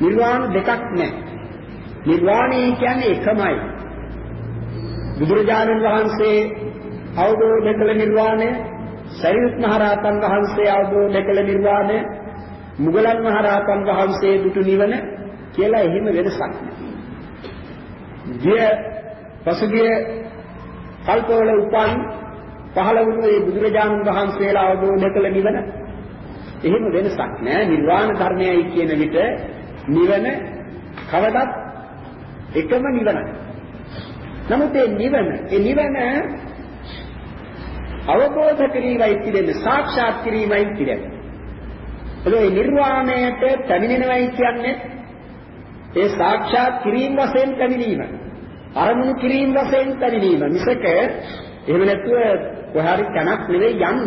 S1: නිර්වාණ දෙකක් නැහැ. නිර්වාණය කියන්නේ එකමයි. බුදුරජාණන් වහන්සේ අවබෝධ කළ නිර්වාණය සරියුත් මහ රහතන් වහන්සේ අවබෝධ කළ නිර්වාණය මුගලන් මහ රහතන් වහන්සේ දුටු නිවන කියලා එහෙම වෙනසක් ගිය පසුගිය කල්පවල උපන් පහළ වුණු මේ බුදුරජාණන් වහන්සේලා අවබෝධ කළ නිවන එහෙම වෙනසක් නෑ නිර්වාණ ධර්මයයි කියන විට නිවන කවදත් එකම නිවනයි නමුත් මේ නිවන, ඒ නිවන අවබෝධ කිරීමයි පිළිෙන්නේ සාක්ෂාත් කිරීමයි පිළිෙන්නේ. ඒ නිර්වාණයට පැමිණෙනවයි කියන්නේ ඒ සාක්ෂාත් කිරීම වශයෙන් පැමිණීම. අරමුණු කිරීම වශයෙන් පැමිණීම. මිසක එහෙම නැතුව කොහරි තැනක් නෙවෙයි යන්න.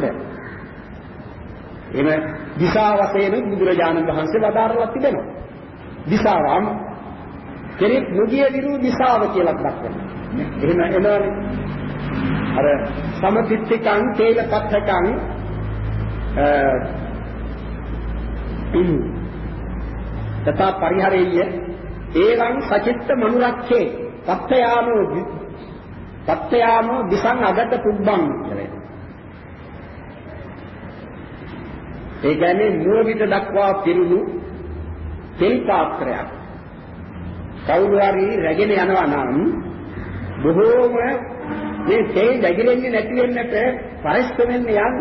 S1: එහෙම දිශා වශයෙන් බුදුරජාණන් වහන්සේ වදාරලා තිබෙනවා. දිශාවම කෙනෙක් මුගිය විරු දිශාව කියලා දක්වනවා. එහෙම එනවනේ. අර සමතිත්තිකං තේලපත්තකං තථා පරිහරෙය්‍ය ඒවං සචිත්ත මනුරක්ඛේ පත්තයාමෝ පත්තයාමෝ දිසං අගත පුබ්බං කියලා. ඒ කියන්නේ නුවවිත දක්වා පිරුණු තෙල් පාත්‍රයක්. කවුරු හරි රැගෙන යනවා නම් බොහෝම මේ තෙල් දැගිරෙන්නේ නැති වෙන්නට පරිස්සමෙන් යන්න.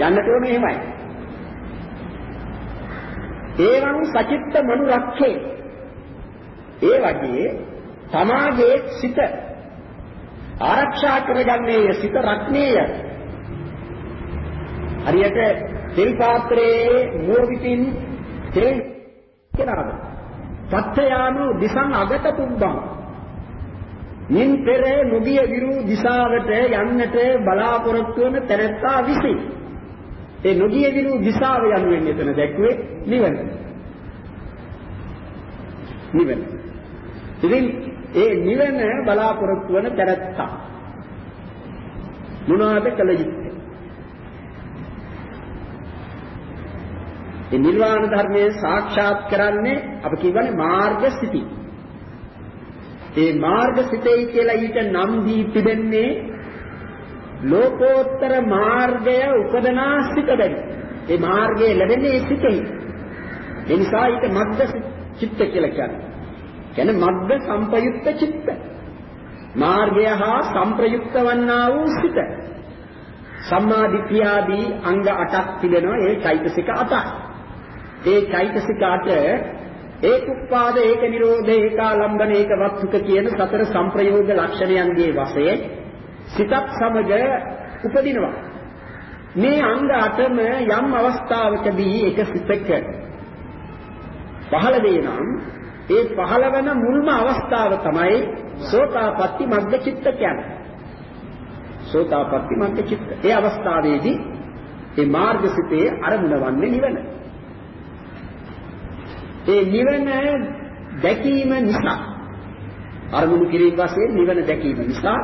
S1: යන්නට ඕනේ එහෙමයි. ඒවං සචිත්ත මනුරක්ඛේ ඒ වගේ තමාගේ සිත ආරක්ෂා කරගන්නේ සිත රක්නේය හරියට තෙල් පාත්‍රයේ මුව විපින් තෙල් කෙනාද? පත්‍යානු දිසං අගත පුබ්බං. මින් පෙර නොගිය විරු දිශාවට යන්නට බලාපොරොත්තු වන තැනැත්තා විසින් ඒ නොගිය විරු දිශාව යනුවෙන් එතන දැක්වේ නිවන. නිවන. ඉතින් ඒ නිවන බලාපොරොත්තු වන තැනැත්තා. මොනවාද කළ යුත්තේ? ඒ නිර්වාණ ධර්මයේ සාක්ෂාත් කරන්නේ අපි කියවනේ මාර්ග සිටි. ඒ මාර්ග සිටයි කියලා ඊට නම් දී තිබෙන්නේ ලෝකෝත්තර මාර්ගය උපදනා සිටදයි. ඒ මාර්ගය ලැබෙන්නේ සිටෙහි. ඒ නිසා ඊට මග්ග චිත්ත කියලා කියන්නේ. කියන්නේ මග්ග සංපයුක්ත චිත්ත. මාර්ගය හා සංප්‍රයුක්ත වන්නා වූ සිට. සම්මා දිට්ඨියාදී අංග 8ක් තිබෙනවා ඒ චෛතසික 8ක්. ඒ චෛතසික 8 ඒක උපාද ඒක නිරෝධ ඒකාලම්බන ඒක වත්තුක කියන සතර සංප්‍රයෝග ලක්ෂණයන්ගේ වශයෙන් සිතක් සමග උපදිනවා. මේ අංග 8ම යම් අවස්ථාවකදී එක සිතක පහළ වෙනම් ඒ පහළ වෙන මුල්ම අවස්ථාව තමයි සෝතාපට්ටි මග්ග චිත්ත කියන්නේ. සෝතාපට්ටි මග්ග චිත්ත. ඒ අවස්ථාවේදී ඒ මාර්ගසිතේ අරමුණ වන්නේ නිවන. ඒ නිවන දැකීම නිසා. අරමුණු කිරීම වශයෙන් නිවන දැකීම නිසා.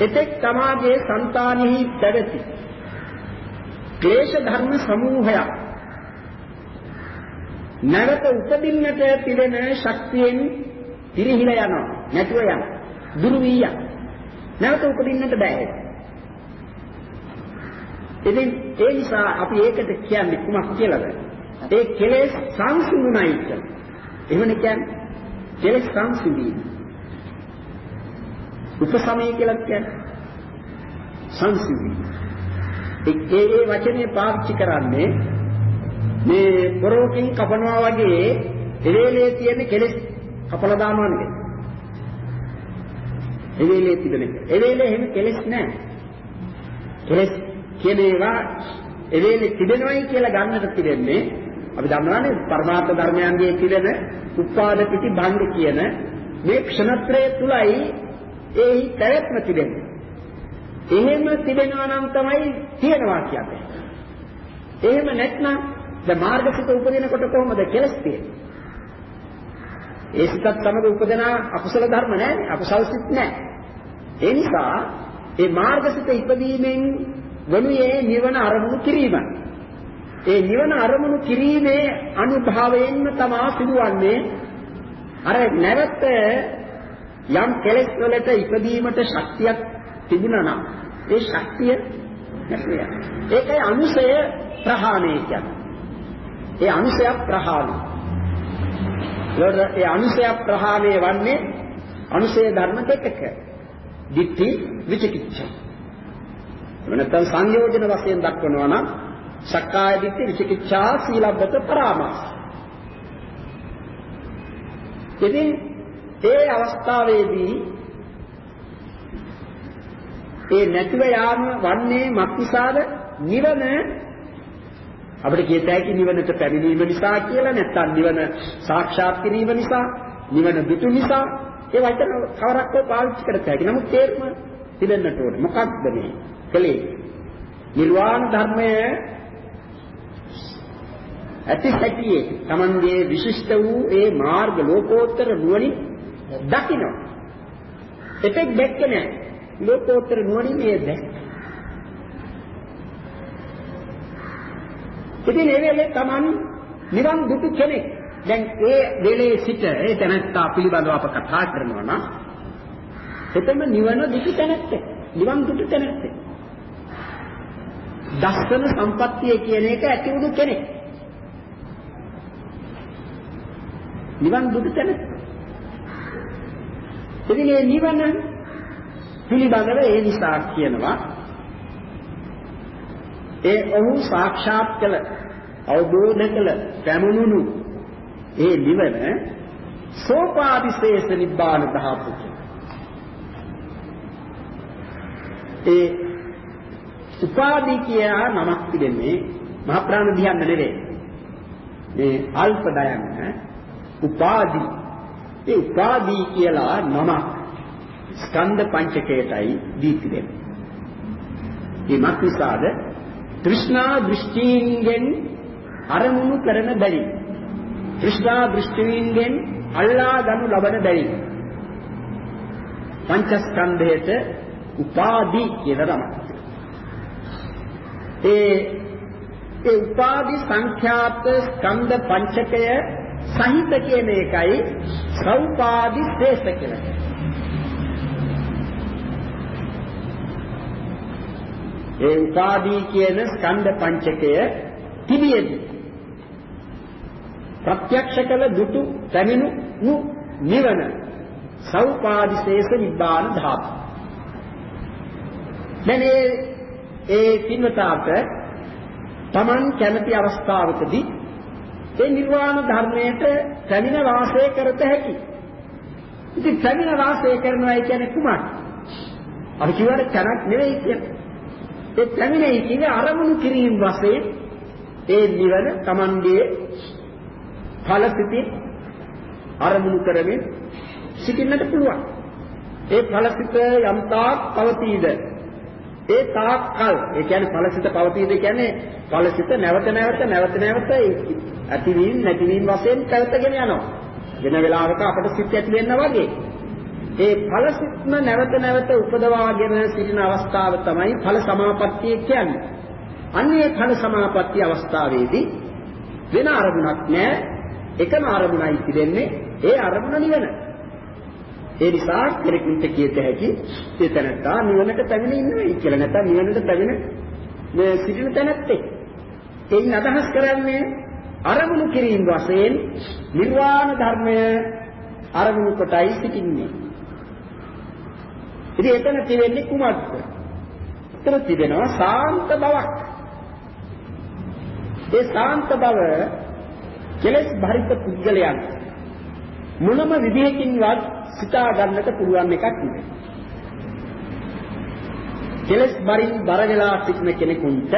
S1: එතෙක් තමාගේ సంతානෙහි පැවති ක්ලේශ ධර්ම සමූහයක් නැවත උපදින්නට තිබෙන ශක්තියෙන් පිරිහිලා යනවා නැතුව යන දුරු වී යන. නැවත උපදින්නට බෑ. ඉතින් ඒ නිසා අපි ඒකට කියන්නේ කුමක් කියලාද? ඒ කෙලෙස් සංසිඳුණයි කියලා එහෙමනේ කියන්නේ කෙලෙස් සංසිඳීම උපසමය කියලා කියන්නේ සංසිඳීම ඒ ඒ වචනේ පාවිච්චි කරන්නේ මේ පොරෝකින් කපනවා වගේ එවේලේ තියෙන කෙලෙස් කපලා දානවා නෙවෙයි. එවේලේ තිබෙන එක. එවේලේ එහෙම කෙලෙස් නැහැ. කෙලෙස් කියන ඒවා එවේලේ තිබෙනවයි කියලා ගන්නට තිබෙන්නේ අපි දන්නවානේ පරමාර්ථ ධර්මයන්ගේ තිබෙන උපාද පිටි භංග කියන මේ ක්ෂණත්‍රය තුලයි ඒහි පැවැත්ම තිබෙන්නේ. එහෙම තිබෙනවා නම් තමයි තියෙනවා කියන්නේ. එහෙම නැත්නම් දැන් මාර්ගසිත උපදිනකොට කොහොමද කෙලස් තියෙන්නේ? ඒ සිතත් සමග උපදින අකුසල ධර්ම නැහැ අකුසල් සිත් නැහැ. ඒ නිසා ඒ මාර්ගසිත ඉපදීමෙන් වනුයේ නිවන අරමුණු කිරීම. ඒ නිවන අරමුණු කිරීමේ අනුභවයෙන්ම තමයි සිදුවන්නේ අර නැවත යම් කෙලෙස් වලට ඉපදීමට ශක්තියක් තිබුණා නම් ඒ ශක්තිය නැතිය. ඒකයි අනුසය ප්‍රහාණය කියන්නේ. ඒ අනුසය ප්‍රහාණය. ඒ අනුසය ප්‍රහාණය වන්නේ අනුසය ධර්ම දෙකක. ditthi විචිකිච්ඡා. වෙනතන් සංයෝජන වශයෙන් දක්වනවා නම් සක්කාය දිට්ඨි විචිකිච්ඡා සීලබ්බත පරාමාස. ඉතින් ඒ අවස්ථාවේදී ඒ නැතිව යාම වන්නේ මක්නිසාද නිවන අපිට කියත හැකි නිවනට පැමිණීම නිසා කියලා නැත්නම් නිවන සාක්ෂාත් කිරීම නිසා නිවන දුතු නිසා ඒ වචන කවරක්කෝ පාවිච්චි කරත හැකි. නමුත් තේරුම තිබෙන්නට ඕනේ. මොකක්ද මේ කලේ? නිර්වාණ ධර්මය ඇති හැටියේ Tamanගේ විශිෂ්ට වූ ඒ මාර්ග ලෝකෝත්තර නුවණින් දකින්න. එතෙක් දැක්කේ නැහැ. ලෝකෝත්තර නුවණින් ඒ දැක්ක. ඉතින් ඒ වෙලේ Taman නිවන් දුටු කෙනෙක්. දැන් ඒ වෙලේ සිට ඒ තැනත්තා පිළිබඳව අප කතා කරනවා නම් එතෙම නිවන දුටු තැනැත්තේ. නිවන් දුටු තැනැත්තේ. දස්සන සම්පත්තිය කියන එක ඇති වුණු කෙනෙක්. නිවන් දුටු තැනැත්තේ. ඉතින් මේ නිවන පිළිබඳව ඒ නිසා කියනවා ඒ ඔහු සාක්ෂාත් කළ අවබෝධ කළ පැමුණුණු ඒ නිවන සෝපාදිශේෂ නිබ්බාන ධාතු. ඒ උපාදී කියා නමක් තිබෙන්නේ මහ ප්‍රාණ ධ්‍යාන නෙවෙයි. මේ අල්ප දයන්න. උපාදී ඒ උපාදී කියලා නමක් ස්කන්ධ පංචකයටයි දී තිබෙන්නේ. මේ මක්නිසාද තෘෂ්ණා දෘෂ්ටීන්ගෙන් අරමුණු කරන බැරි. තෘෂ්ණා දෘෂ්ටීන්ගෙන් අල්ලා ගනු ලබන බැරි. පංචස්කන්ධයට උපාදී කියලා නමක්. ඒ ඒ උපාදි සංඛ්‍යාත ස්කන්ධ පංචකය සහිත කියන එකයි සෞපාදි ශේෂ කියලා. ඒ උපාදී කියන ස්කන්ධ පංචකය තිබියදී ප්‍රත්‍යක්ෂ කළ දුටු පැමිණු නිවන සෞපාදිශේෂ නිබ්බාන ධාතු. දැන් ඒ ඒ පින්වතාට Taman කැමැති අවස්ථාවකදී ඒ නිර්වාණ ධර්මයට පැමිණ වාසය කරත හැකි. ඉතින් පැමිණ වාසය කරනවා කියන්නේ කුමක්? අපි කියවට තැනක් නෙවෙයි කියන්නේ. ඒ පැමිණෙයි කියන්නේ අරමුණු කිරීම වශයෙන් ඒ නිවන Tamanගේ ඵලසිතේ අරමුණු කරමින් සිටින්නට පුළුවන්. ඒ ඵලසිත යම් තාක් පවතීද ඒ තාක් කල් ඒ කියන්නේ ඵලසිත පවතීද කියන්නේ ඵලසිත නැවත නැවත නැවත නැවත ඇතිවීම නැතිවීම වශයෙන් පැවතගෙන යනවා. වෙන වෙලාවක අපට සිත් ඇති වෙනවා වගේ. ඒ ඵලසිටම නැවත නැවත උපදවාගෙන සිටින අවස්ථාව තමයි ඵල සමාපත්තිය කියන්නේ. අන්නේ ඵල සමාපත්තිය අවස්ථාවේදී වෙන අරමුණක් නැහැ. එකම අරමුණයි තිබෙන්නේ ඒ අරමුණ නිවන. ඒ නිසා කෙනෙකුට කියත හැකි ඒ තැනත්තා නිවනට පැමිණ ඉන්නවා කියලා නැත්නම් නිවනට පැමිණ මේ සිටින තැනැත්තේ. එයින් අදහස් කරන්නේ අරමුණු කිරීම වශයෙන් නිර්වාණ ධර්මය අරමුණු කොටයි සිටින්නේ. ඉතින් එතන තියෙන්නේ කුමක්ද? එතන තිබෙනවා සාන්ත බවක්. ඒ සාන්ත බව කෙලෙස් භරිත පුද්ගලයන් මොනම විදිහකින්වත් සිතා ගන්නට පුළුවන් එකක් නෙවෙයි. කෙලෙස් බරින් බර වෙලා සිටින කෙනෙකුට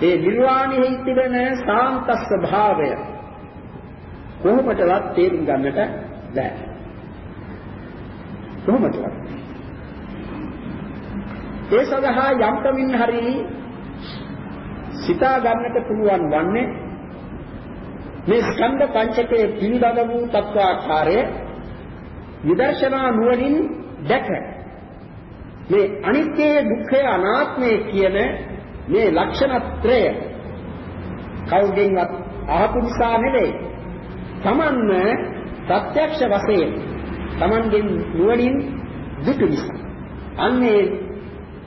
S1: ඒ නිර්වාණයෙහි තිබෙන සාන්ත ස්වභාවය කොහොමදවත් තේරුම් ගන්නට බැහැ. කොහොමද? ඒ සඳහා යම් කමින් හරි සිතා ගන්නට පුළුවන් වන්නේ මේ ස්කන්ධ පංචකයේ පිළිබඳ වූ තත්වාකාරය විදර්ශනා නුවණින් දැක මේ අනිත්‍ය දුක්ඛය අනාත්මය කියන මේ ලක්ෂණත්‍රය කවුගෙන්වත් අහපු නිසා නෙවෙයි. Tamanම ප්‍රත්‍යක්ෂ වශයෙන් Tamanගෙන් නුවණින් දුටු නිසා. අන්නේ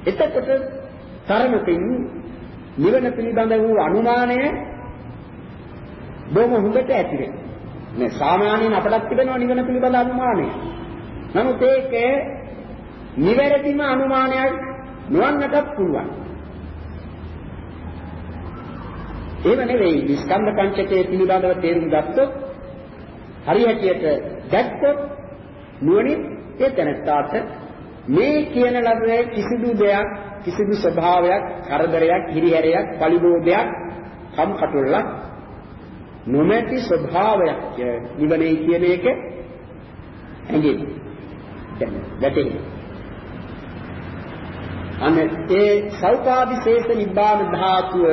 S1: එතකොට තරමකින් නිවන පිළිබඳ වූ අනුමානය බොහොම හොඳට ඇති වෙනවා. මේ සාමාන්‍යයෙන් අපටත් තිබෙනවා නිවන පිළිබඳ අනුමානය. නමුත් ඒක නිවැරදිම අනුමානයක් නොවන්නටත් පුළුවන්. එහෙම නෙවෙයි ස්කන්ධ පංචකය පිළිබඳව තේරුම් ගත්තොත් හරියටියට දැක්කොත් නුවණින් ඒ තැනට මේ කියන ලබේ කිසිදු දෙයක් කිසිදු ස්වභාවයක් කරදරයක් හිරිහැරයක් පරිබෝධයක් කම්කටොල්ලක් නොමැති ස්වභාවයක් නිවනේ කියන එක ඇඟෙන දැන් වැටෙන්නේ අනේ ඒ සෞපාදිශේෂ නිබ්බාන ධාතුව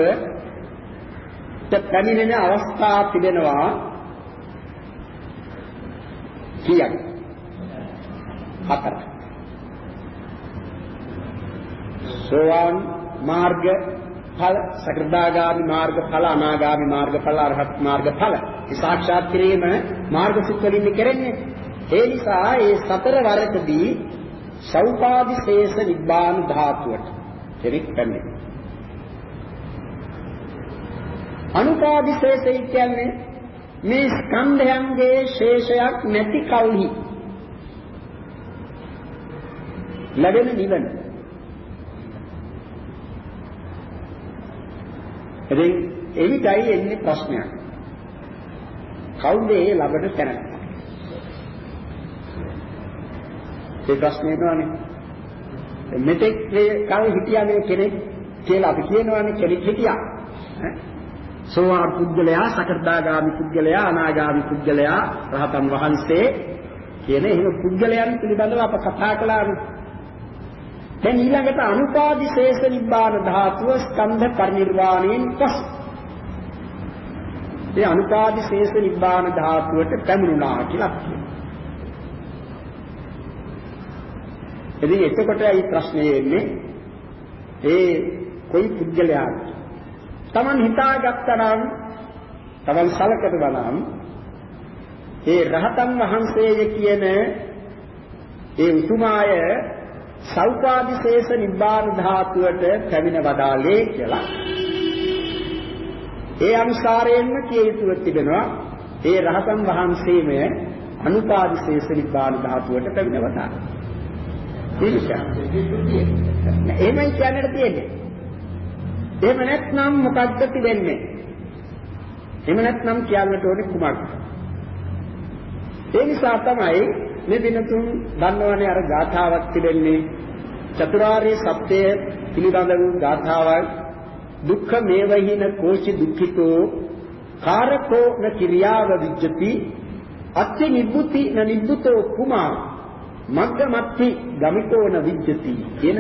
S1: පැමිණෙන අවස්ථා තිබෙනවා කීයක්? හතරක්. සෝවාන් මාර්ග ඵල සකෘදාගාමි මාර්ග ඵල අනාගාමි මාර්ග ඵල අරහත් මාර්ග ඵල. ඒ සාක්ෂාත් කිරීම මාර්ග සිත් වලින් කරන්නේ. ඒ නිසා ඒ සතර වරකදී සෞපාදිශේෂ නිබ්බාන ධාතුවට කෙනෙක් පැමිණෙනවා. අනුපාදිශේෂය කියන්නේ මේ ස්කන්ධයන්ගේ ශේෂයක් නැති කල්හි ලැබෙන නිවන. ඉතින් එවිටයි එන්නේ ප්‍රශ්නයක්. කවුද ඒ ලබන තැන? ඒ ප්‍රශ්නේ නෝනේ. මෙතෙක් කල් හිටියානේ කෙනෙක් කියලා අපි කියනවානේ කෙනෙක් හිටියා. සෝවාන් පුද්ගලයා, සකර්දාගාමි පුද්ගලයා, අනාගාමි පුද්ගලයා, රහතන් වහන්සේ කියන එහෙම පුද්ගලයන් පිළිබඳව අප කතා කළානේ. දැන් ඊළඟට අනුපාදිශේෂ නිබ්බාන ධාතුව ස්කන්ධ පරිනිර්වාණයෙන් පසු. ඒ අනුපාදිශේෂ නිබ්බාන ධාතුවට පැමිණුණා කියලා කියනවා. ඉතින් එතකොට ඒ ප්‍රශ්නේ එන්නේ ඒ කොයි පුද්ගලයාද? Taman හිතාගත්තා නම් Taman සලකනවා නම් ඒ රහතන් වහන්සේය කියන ඒ උතුමාය සෞපාදිශේෂ නිබ්බාන ධාතුවට පැමිණ වදාලේ කියලා. ඒ අනුසාරයෙන්ම කිය යුතුව තිබෙනවා ඒ රහතන් වහන්සේම අනුපාදිශේෂ නිබ්බාන ධාතුවට පැමිණ වදාළා. එහෙමයි කියන්නට තියෙන්නේ. එහෙම නැත්නම් මොකද්ද තිබෙන්නේ? එහෙම නැත්නම් කියන්නට ඕනේ කුමක්ද? ඒ නිසා තමයි මේ දිනතුන් දන්නවනේ අර ගාථාවක් තිබෙන්නේ. චතුරාර්ය සත්‍ය පිළිබඳ වූ ගාථාවක් දුක්ඛ මේවහින කෝචි දුක්ඛිතෝ කාරකෝ න කිරියාව විජ්ජති. අත්ති නිබ්බුති න නිබ්බුතෝ කුමා මග්ගමත්ති ගමිතෝ න විජ්ජති කියන.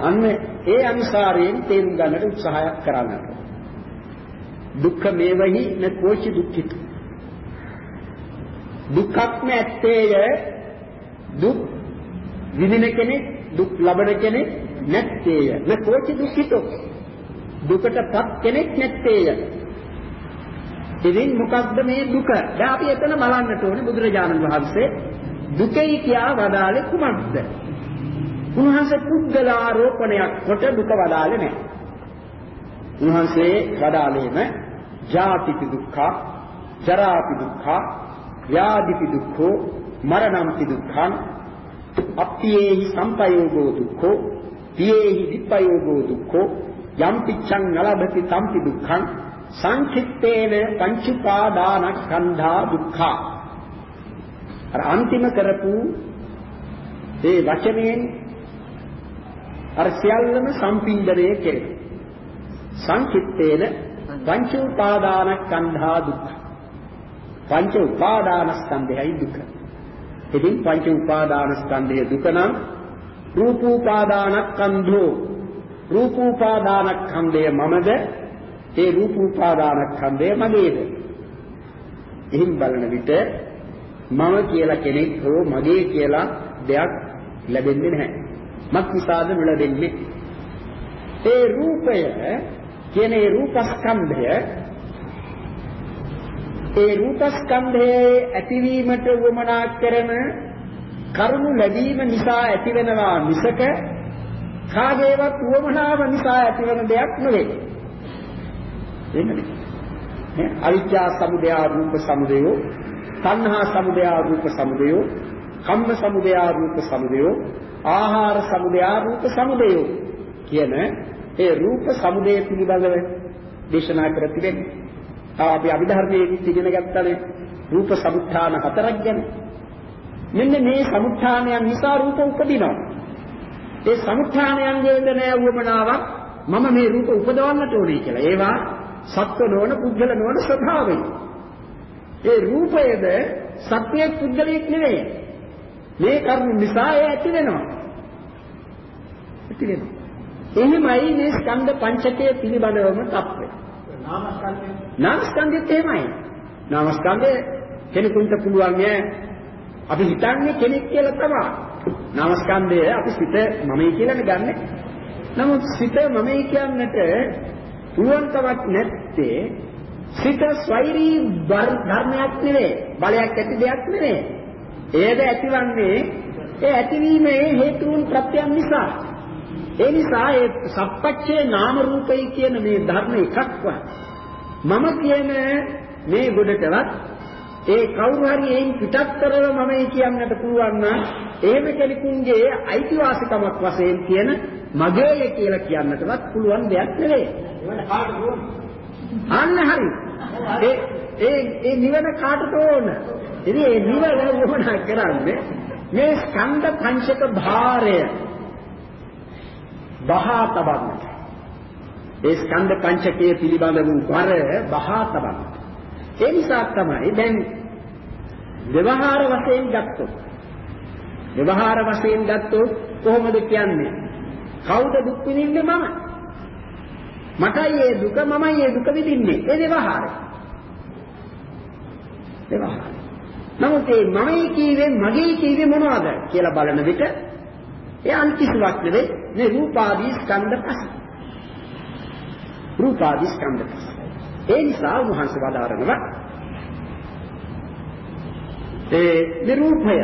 S1: අන්න ඒ අනුසාරයෙන් තේරුම් ගන්නට උත්සාහයක් කරන්නට. දුක්ඛ මේවහි න කෝචි දුක්ඛිතෝ දුක්ඛක්ම ඇත්තේය. දුක් විඳින කෙනෙක් දුක් ලබන කෙනෙක් නැත්තේය. නකෝච දුක්ඛිතෝ. දුකටපත් කෙනෙක් නැත්තේය. ඉතින් මොකක්ද මේ දුක? දැන් අපි එතන බලන්නට ඕනේ බුදුරජාණන් වහන්සේ දුකයි කියා වදාළේ කුමක්ද? උන්වහන්සේ පුද්ගලාරෝපණයක් කොට දුක වදාළේ නැහැ. උන්වහන්සේ වදාළේම ජාතිපි දුක්ඛ ජරාපි දුක්ඛ ව්‍යාධිපි දුක්ඛෝ මරණම්පි දුක්ඛං අප්පියේහි සම්පයෝගෝ දුක්ඛෝ පියේහි විප්පයෝගෝ දුක්ඛෝ යම් පිච්ඡං නලභති තම්පි දුක්ඛං සංකිට්ඨේන පංචඋපාදානස්කන්ධා දුක්ඛා. අර අන්තිම කරපු ඒ වචනයෙන් අර සියල්ලම සම්පින්දණය කෙරේ. සංකිට්ඨේන පංච උපාදානස්කන්ධා දුක්ඛ. පංච උපාදානස්කන්ධයයි දුක. ඉතින් පංච උපාදානස්කන්ධය දුක නම් රූපෝපාදානස්කන්ධෝ රූපෝපාදානස්කන්ධය මමද ඒ රූපෝපාදානස්කන්ධය මගේද? එහෙන් බලන විට මම කියලා කෙනෙක් හෝ මගේ කියලා දෙයක් ලැබෙන්නේ නැහැ. මක් නිසාද නොලැබෙන්නේ? ඒ රූපය කියන ඒ රූපස්කන්ධය ඒ රූපස්කන්ධයේ ඇතිවීමට වමනා කරන කරුණු ලැබීම නිසා ඇතිවෙනවා මිසක කාගේවත් වමනාව නිසා ඇතිවන දෙයක් නෙවෙයි. එහෙමනේ. නේ අවිද්‍යා සමුදය රූප සමුදය, තණ්හා සමුදය රූප සමුදය, කම්ම සමුදය රූප සමුදය, ආහාර සමුදය රූප සමුදය කියන ඒ රූප සමුදය පිළිබඳව දේශනා කර තිබෙනවා. තව අපි අභිධර්මයේ ඉගෙන ගත්තානේ රූප සමුත්ථාන හතරක් ගැන. මෙන්න මේ සමුත්ථානයන් නිසා රූප උපදිනවා. ඒ සමුත්ථානයන්ගේ නෑ වමනාවක් මම මේ රූප උපදවන්නට ඕනේ කියලා. ඒවා සත්ව නොවන පුද්ගල නොවන ස්වභාවය. ඒ රූපයද සත්‍යයක් පුද්ගලයක් නෙවෙයි. මේ කර්ම නිසා ඒ ඇති වෙනවා. ඇති වෙනවා. එහෙමයි මේ ස්කන්ධ පංචකය පිළිබඳවම තත්ත්වය. නාමස්කන්ධය නාමස්කන්ධෙත් එහෙමයි. නාමස්කන්ධය කෙනෙකුට පුළුවන් ඈ අපි හිතන්නේ කෙනෙක් කියලා තමයි. නාමස්කන්ධය අපි සිත මමයි කියලානේ ගන්නෙ. නමුත් සිත මමයි කියන්නට පුළුවන්කමක් නැත්තේ සිත ස්වෛරී ධර්මයක් නෙවෙයි බලයක් ඇති දෙයක් නෙවෙයි. ඒද ඇතිවන්නේ ඒ ඇතිවීමේ හේතුන් ප්‍රත්‍යයන් නිසා. ඒ නිසා ඒ සප්පච්චේ නාම රූපයි කියන මේ ධර්ම එකක්වත් මම කියන මේ ගොඩටවත් ඒ කවුරු හරි එයින් පිටත්තරව මමයි කියන්නට පුළුවන් නම් එහෙම කෙනෙකුගේ අයිතිවාසිකමක් වශයෙන් කියන මගේය කියලා කියන්නටවත් පුළුවන් දෙයක් නෙවෙයි. අන්න හරි. ඒ ඒ ඒ නිවන කාටද ඕන? ඉතින් ඒ නිවන වුණා කරන්නේ මේ ස්කන්ධ පංචක භාරය බහා තබන්නට. ඒ ස්කන්ධ පංචකයේ පිළිබඳ වූ බර බහා තබන්නට. ඒ නිසා තමයි දැන් ව්‍යවහාර වශයෙන් ගත්තොත් ව්‍යවහාර වශයෙන් ගත්තොත් කොහොමද කියන්නේ? කවුද දුක් විඳින්නේ මම? මටයි ඒ දුක මමයි ඒ දුක විඳින්නේ. ඒ ව්‍යවහාරය. ව්‍යවහාරය. නමුත් මේ මමයි කීවේ මගේ කීවේ මොනවද කියලා බලන විට ඒ අන් කිසිවක් නෙවෙයි මේ රූපාදී ස්කන්ධ පහ. රූපාදී ස්කන්ධ පහ. ඒ නිසා උන්වහන්සේ වදාරනවා ඒ නිරූපය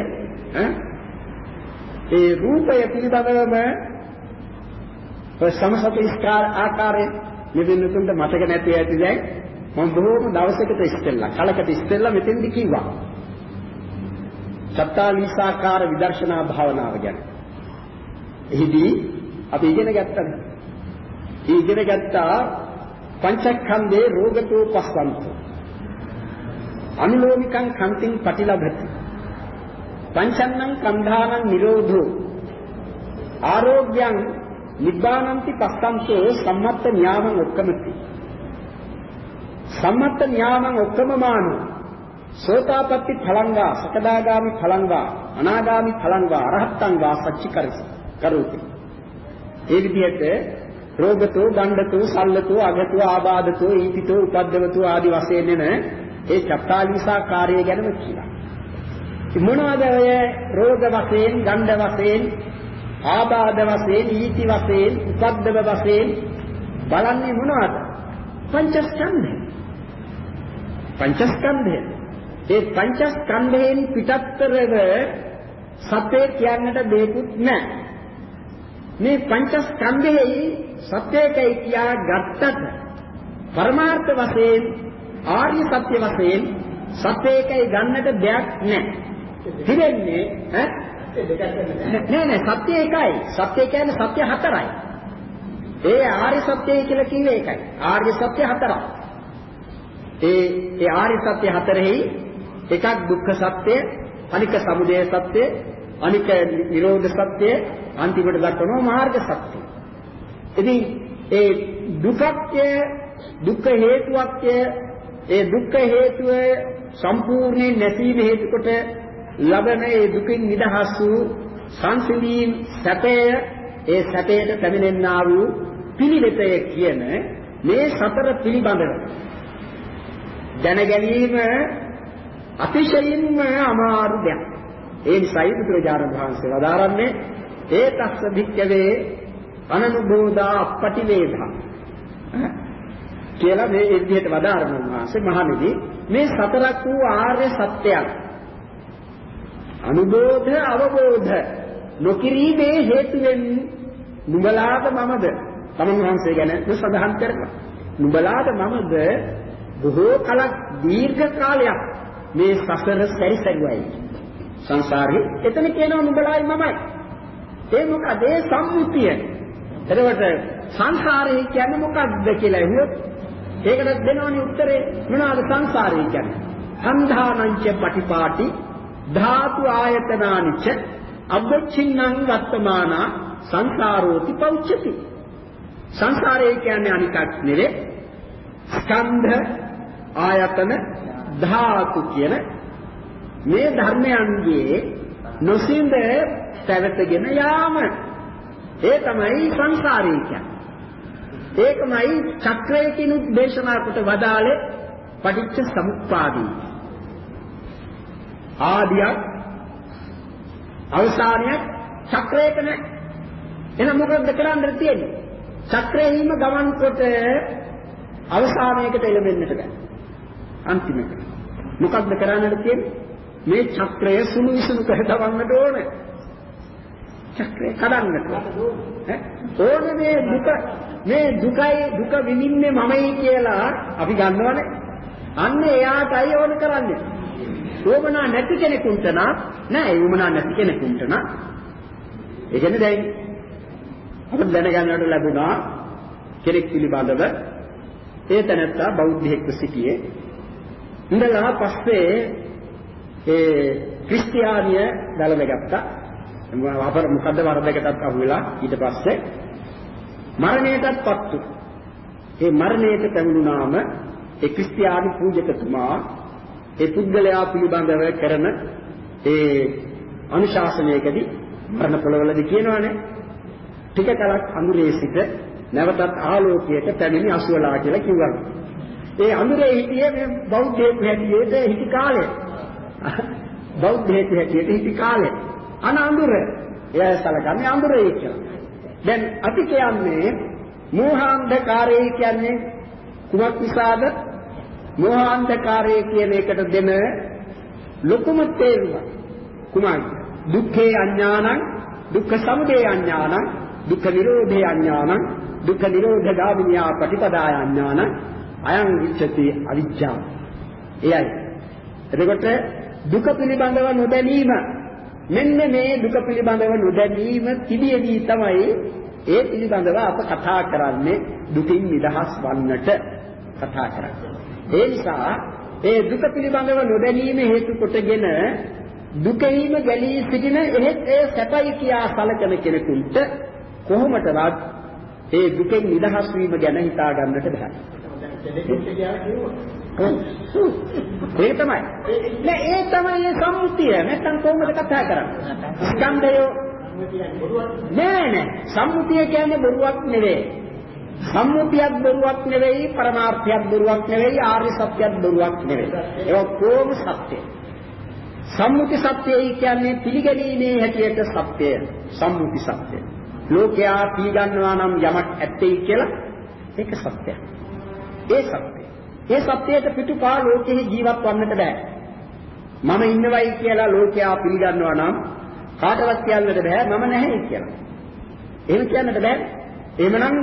S1: ඒ රූපය පිළිබඳවම සමසත ඉස්කාර ආකාරය මෙදිනුතුන්ට මතක නැති ඇති දැන් මම බොහෝම දවසකට ඉස්සෙල්ලා කලකට ඉස්සෙල්ලා මෙතෙන්දි කිව්වා චත්තාලීසාකාර විදර්ශනා භාවනාව ගැන. එහිදී අපි ඉගෙන ගත්තා. ඉගෙන ගත්තා පංචස්කන්ධේ රෝගතෝ පස්සන්තෝ. අනුලෝමිකං කන්තිං පටිලභති. පංචන්නං කන්ධානං නිරෝධෝ. ආරෝග්‍යං නිබ්බානන්ති පස්සන්තෝ සම්මත්ත න්යාමං ඔක්කමති. සම්මත්ත න්යාමං ඔක්කමමානෝ සෝතාපට්ටි ඵලංගා සකදාගාමි ඵලංගා අනාගාමි ඵලංගා අරහත්තං වා සච්චිකරසි කරෝති ඒ විදිහට රෝගතෝ දණ්ඩතෝ සල්ලතෝ අගතෝ ආබාධතෝ ඊපිතෝ උපද්දවතෝ ආදි වශයෙන් එන ඒ චත්තාලීසා කාර්යය ගැනම කියනවා මොනවද ඔය රෝග වශයෙන් දණ්ඩ වශයෙන් ආබාධ වශයෙන් ඊති වශයෙන් උපද්දව වශයෙන් බලන්නේ මොනවද? පංචස්කන්ධය. පංචස්කන්ධය. ඒ පංචස්කන්ධයෙන් පිටත්තරව සත්‍යය කියන්නට දෙයක්වත් නැහැ. මේ පංචස්කන්ධයේ සත්‍යයකයි කියා ගත්තට පරමාර්ථ වශයෙන් ආර්ය සත්‍ය වශයෙන් සත්‍යයකයි ගන්නට දෙයක් නැහැ. හිරෙන්නේ ඈ නෑ නෑ සත්‍ය එකයි. සත්‍ය කියන්නේ සත්‍ය හතරයි. ඒ ආර්ය සත්‍යය කියලා කිව්වේ ඒකයි. ආර්ය සත්‍ය හතරක්. ඒ ඒ ආර්ය සත්‍ය හතරෙහි එකක් දුක්ඛ සත්‍ය, අනික සමුදය සත්‍ය, අනික නිරෝධ සත්‍ය, අන්තිමට දක්වනවා මාර්ග සත්‍ය. ඉතින් ඒ දුක්ඛය දුක්ඛ හේතුවක්ය ඒ දුක්ඛ හේතුව සම්පූර්ණයෙන් නැසීම හේතු කොට ලබන ඒ දුකින් නිදහස් වූ සංසිඳීම් සැපය ඒ සැපයට පැමිණෙන්නා වූ පිළිවෙතය කියන මේ සතර පිළිබඳව දැන ගැනීම අතිශයින්ම අමාරු දෙයක්. ඒ නිසායි බුදුරජාණන් වහන්සේ වදාරන්නේ. ඒ තස්ස භික්කවේ අනනුබෝධා අපටිවේධා කියලා මේ විදිහට වදාරන වහන්සේ මහණෙනි. මේ සතරක් වූ ආර්ය සත්‍යයක් අනුබෝධ අවබෝධ නොකිරීමේ හේතුවෙන් නුඹලාද මමද? තමන් වහන්සේ ගැන සඳහන් කරනවා. නුඹලාද මමද? බොහෝ කලක් දීර්ඝ කාලයක් මේ සසර සැරිසරුවයි. සංසාරේ එතන කියනවා නුඹලායි මමයි. ඒ මොකද ඒ සම්මුතිය. එතකොට සංසාරේ කියන්නේ මොකක්ද කියලා ඇහුවොත් ඒකට දෙනවනේ උත්තරේ මොනවාද සංසාරේ කියන්නේ? සන්ධානංච පටිපාටි ධාතු ආයතනානිච අබ්බචින්නං වත්තමාන සංසාරෝති පෞච්චති. සංසාරේ කියන්නේ අනිකක් නෙවේ ස්කන්ධ ආයතන ධාතු කියන මේ ධර්මයන්ගේ නොසින්ද පැවතගෙන යාම ඒ තමයි සංසාරය කියන්නේ. ඒකමයි චක්‍රයකින් දේශනා කොට වදාලේ පටිච්ච සමුප්පාදී. ආදියක් අවසානයක් චක්‍රයක නැහැ. එහෙනම් මොකද කරන්න තියෙන්නේ? චක්‍රයෙහිම ගමන් කොට අවසානයකට එළඹෙන්නට බෑ. අන්තිමට. මොකක්ද කරන්නට තියෙන්නේ? මේ චක්‍රය සුළු විසුළු කරදවන්නට ඕනේ. චක්‍රය කඩන්නට ඕනේ මේ දුක මේ දුකයි දුක විඳින්නේ මමයි කියලා අපි ගන්නවනේ. අන්න එයාටයි ඕන කරන්නේ. උවමනා නැති කෙනෙකුට නෑ උවමනා නැති කෙනෙකුට නා ඒ කියන්නේ දැන් අපිට දැනගන්නට ලැබුණා කෙනෙක් පිළිබඳව ඒ තැනත්තා බෞද්ධයෙක්ව සිටියේ ඉඳලා පස්සේ ඒ ක්‍රිස්තියානිය වැළඳගත්තා අපර මොකද්ද වරදකටත් අහු වෙලා ඊට පස්සේ මරණයටත්පත් වුණා. ඒ මරණයට පැමිණුනාම ඒ ක්‍රිස්තියානි පූජකතුමා ඒ පුද්ගලයා පිළිබඳව කරන ඒ අනුශාසනයකදී මරණ පොළවලදී කියනවානේ ටික කලක් අඳුරේ සිට නැවතත් ආලෝකයට පැමිණි අසුවලා කියලා කිව්වා. ඒ අඳුරේ හිටියේ මේ බෞද්ධයෙක් හැටියට හිටි කාලේ. බෞද්ධයෙක් හැටියට හිටි කාලේ. අන අඳුර. එයා සලකන්නේ අඳුරේ කියලා. දැන් අපි කියන්නේ මෝහාන්ධකාරය කියන්නේ කුමක් නිසාද? මෝහාන්ධකාරය කියන එකට දෙන ලොකුම තේරුම කුමක්ද? දුක්ඛේ අඥානං දුක්ඛ සමුදය අඥානං දුක්ඛ නිරෝධේ අඥානං දුක්ඛ නිරෝධ ගාමිනියා ප්‍රතිපදාය අඥානං අයං විච්ඡති අවිජ්ජා එයයි එතකොට දුක පිළිබඳව නොදැනීම මෙන්න මේ දුක පිළිබඳව නොදැනීම තිබියදී තමයි ඒ පිළිබඳව අප කතා කරන්නේ දුකින් නිදහස් වන්නට කතා කරන්නේ. ඒ නිසා ඒ දුක පිළිබඳව නොදැනීම හේතු කොටගෙන දුකෙහිම ගැලී සිටින එහෙත් ඒ සැපයි කියා සැලකෙන කෙනෙකුට කොහොමදවත් ඒ දුකෙන් නිදහස් වීම ගැන හිතා ගන්නට බෑ. ඒක තමයි. නෑ ඒ තමයි ඒ සම්මුතිය. නැත්තම් කොහොමද කතා කරන්නේ? ස්කන්ධය නෑ නෑ. සම්මුතිය කියන්නේ බොරුවක් නෙවෙයි. සම්මුතියක් බොරුවක් නෙවෙයි, පරමාර්ථයක් බොරුවක් නෙවෙයි, ආර්ය සත්‍යයක් බොරුවක් නෙවෙයි. ඒක කොහොම සත්‍යයි. සම්මුති සත්‍යයි කියන්නේ පිළිගැනීමේ හැටියට සත්‍යය. සම්මුති සත්‍යය. ලෝකයා පිළිගන්නවා නම් යමක් ඇත්තයි කියලා ඒක සත්‍යයි. ඒ සත්‍යය. ඒ සත්‍යයට පිටුපා ලෝකෙහි ජීවත් වන්නට බෑ. මම ඉන්නවයි කියලා ලෝකයා පිළිගන්නවා නම් කාටවත් කියන්නට බෑ මම නැහැ කියලා. එහෙම කියන්නට බෑ. එහෙමනම්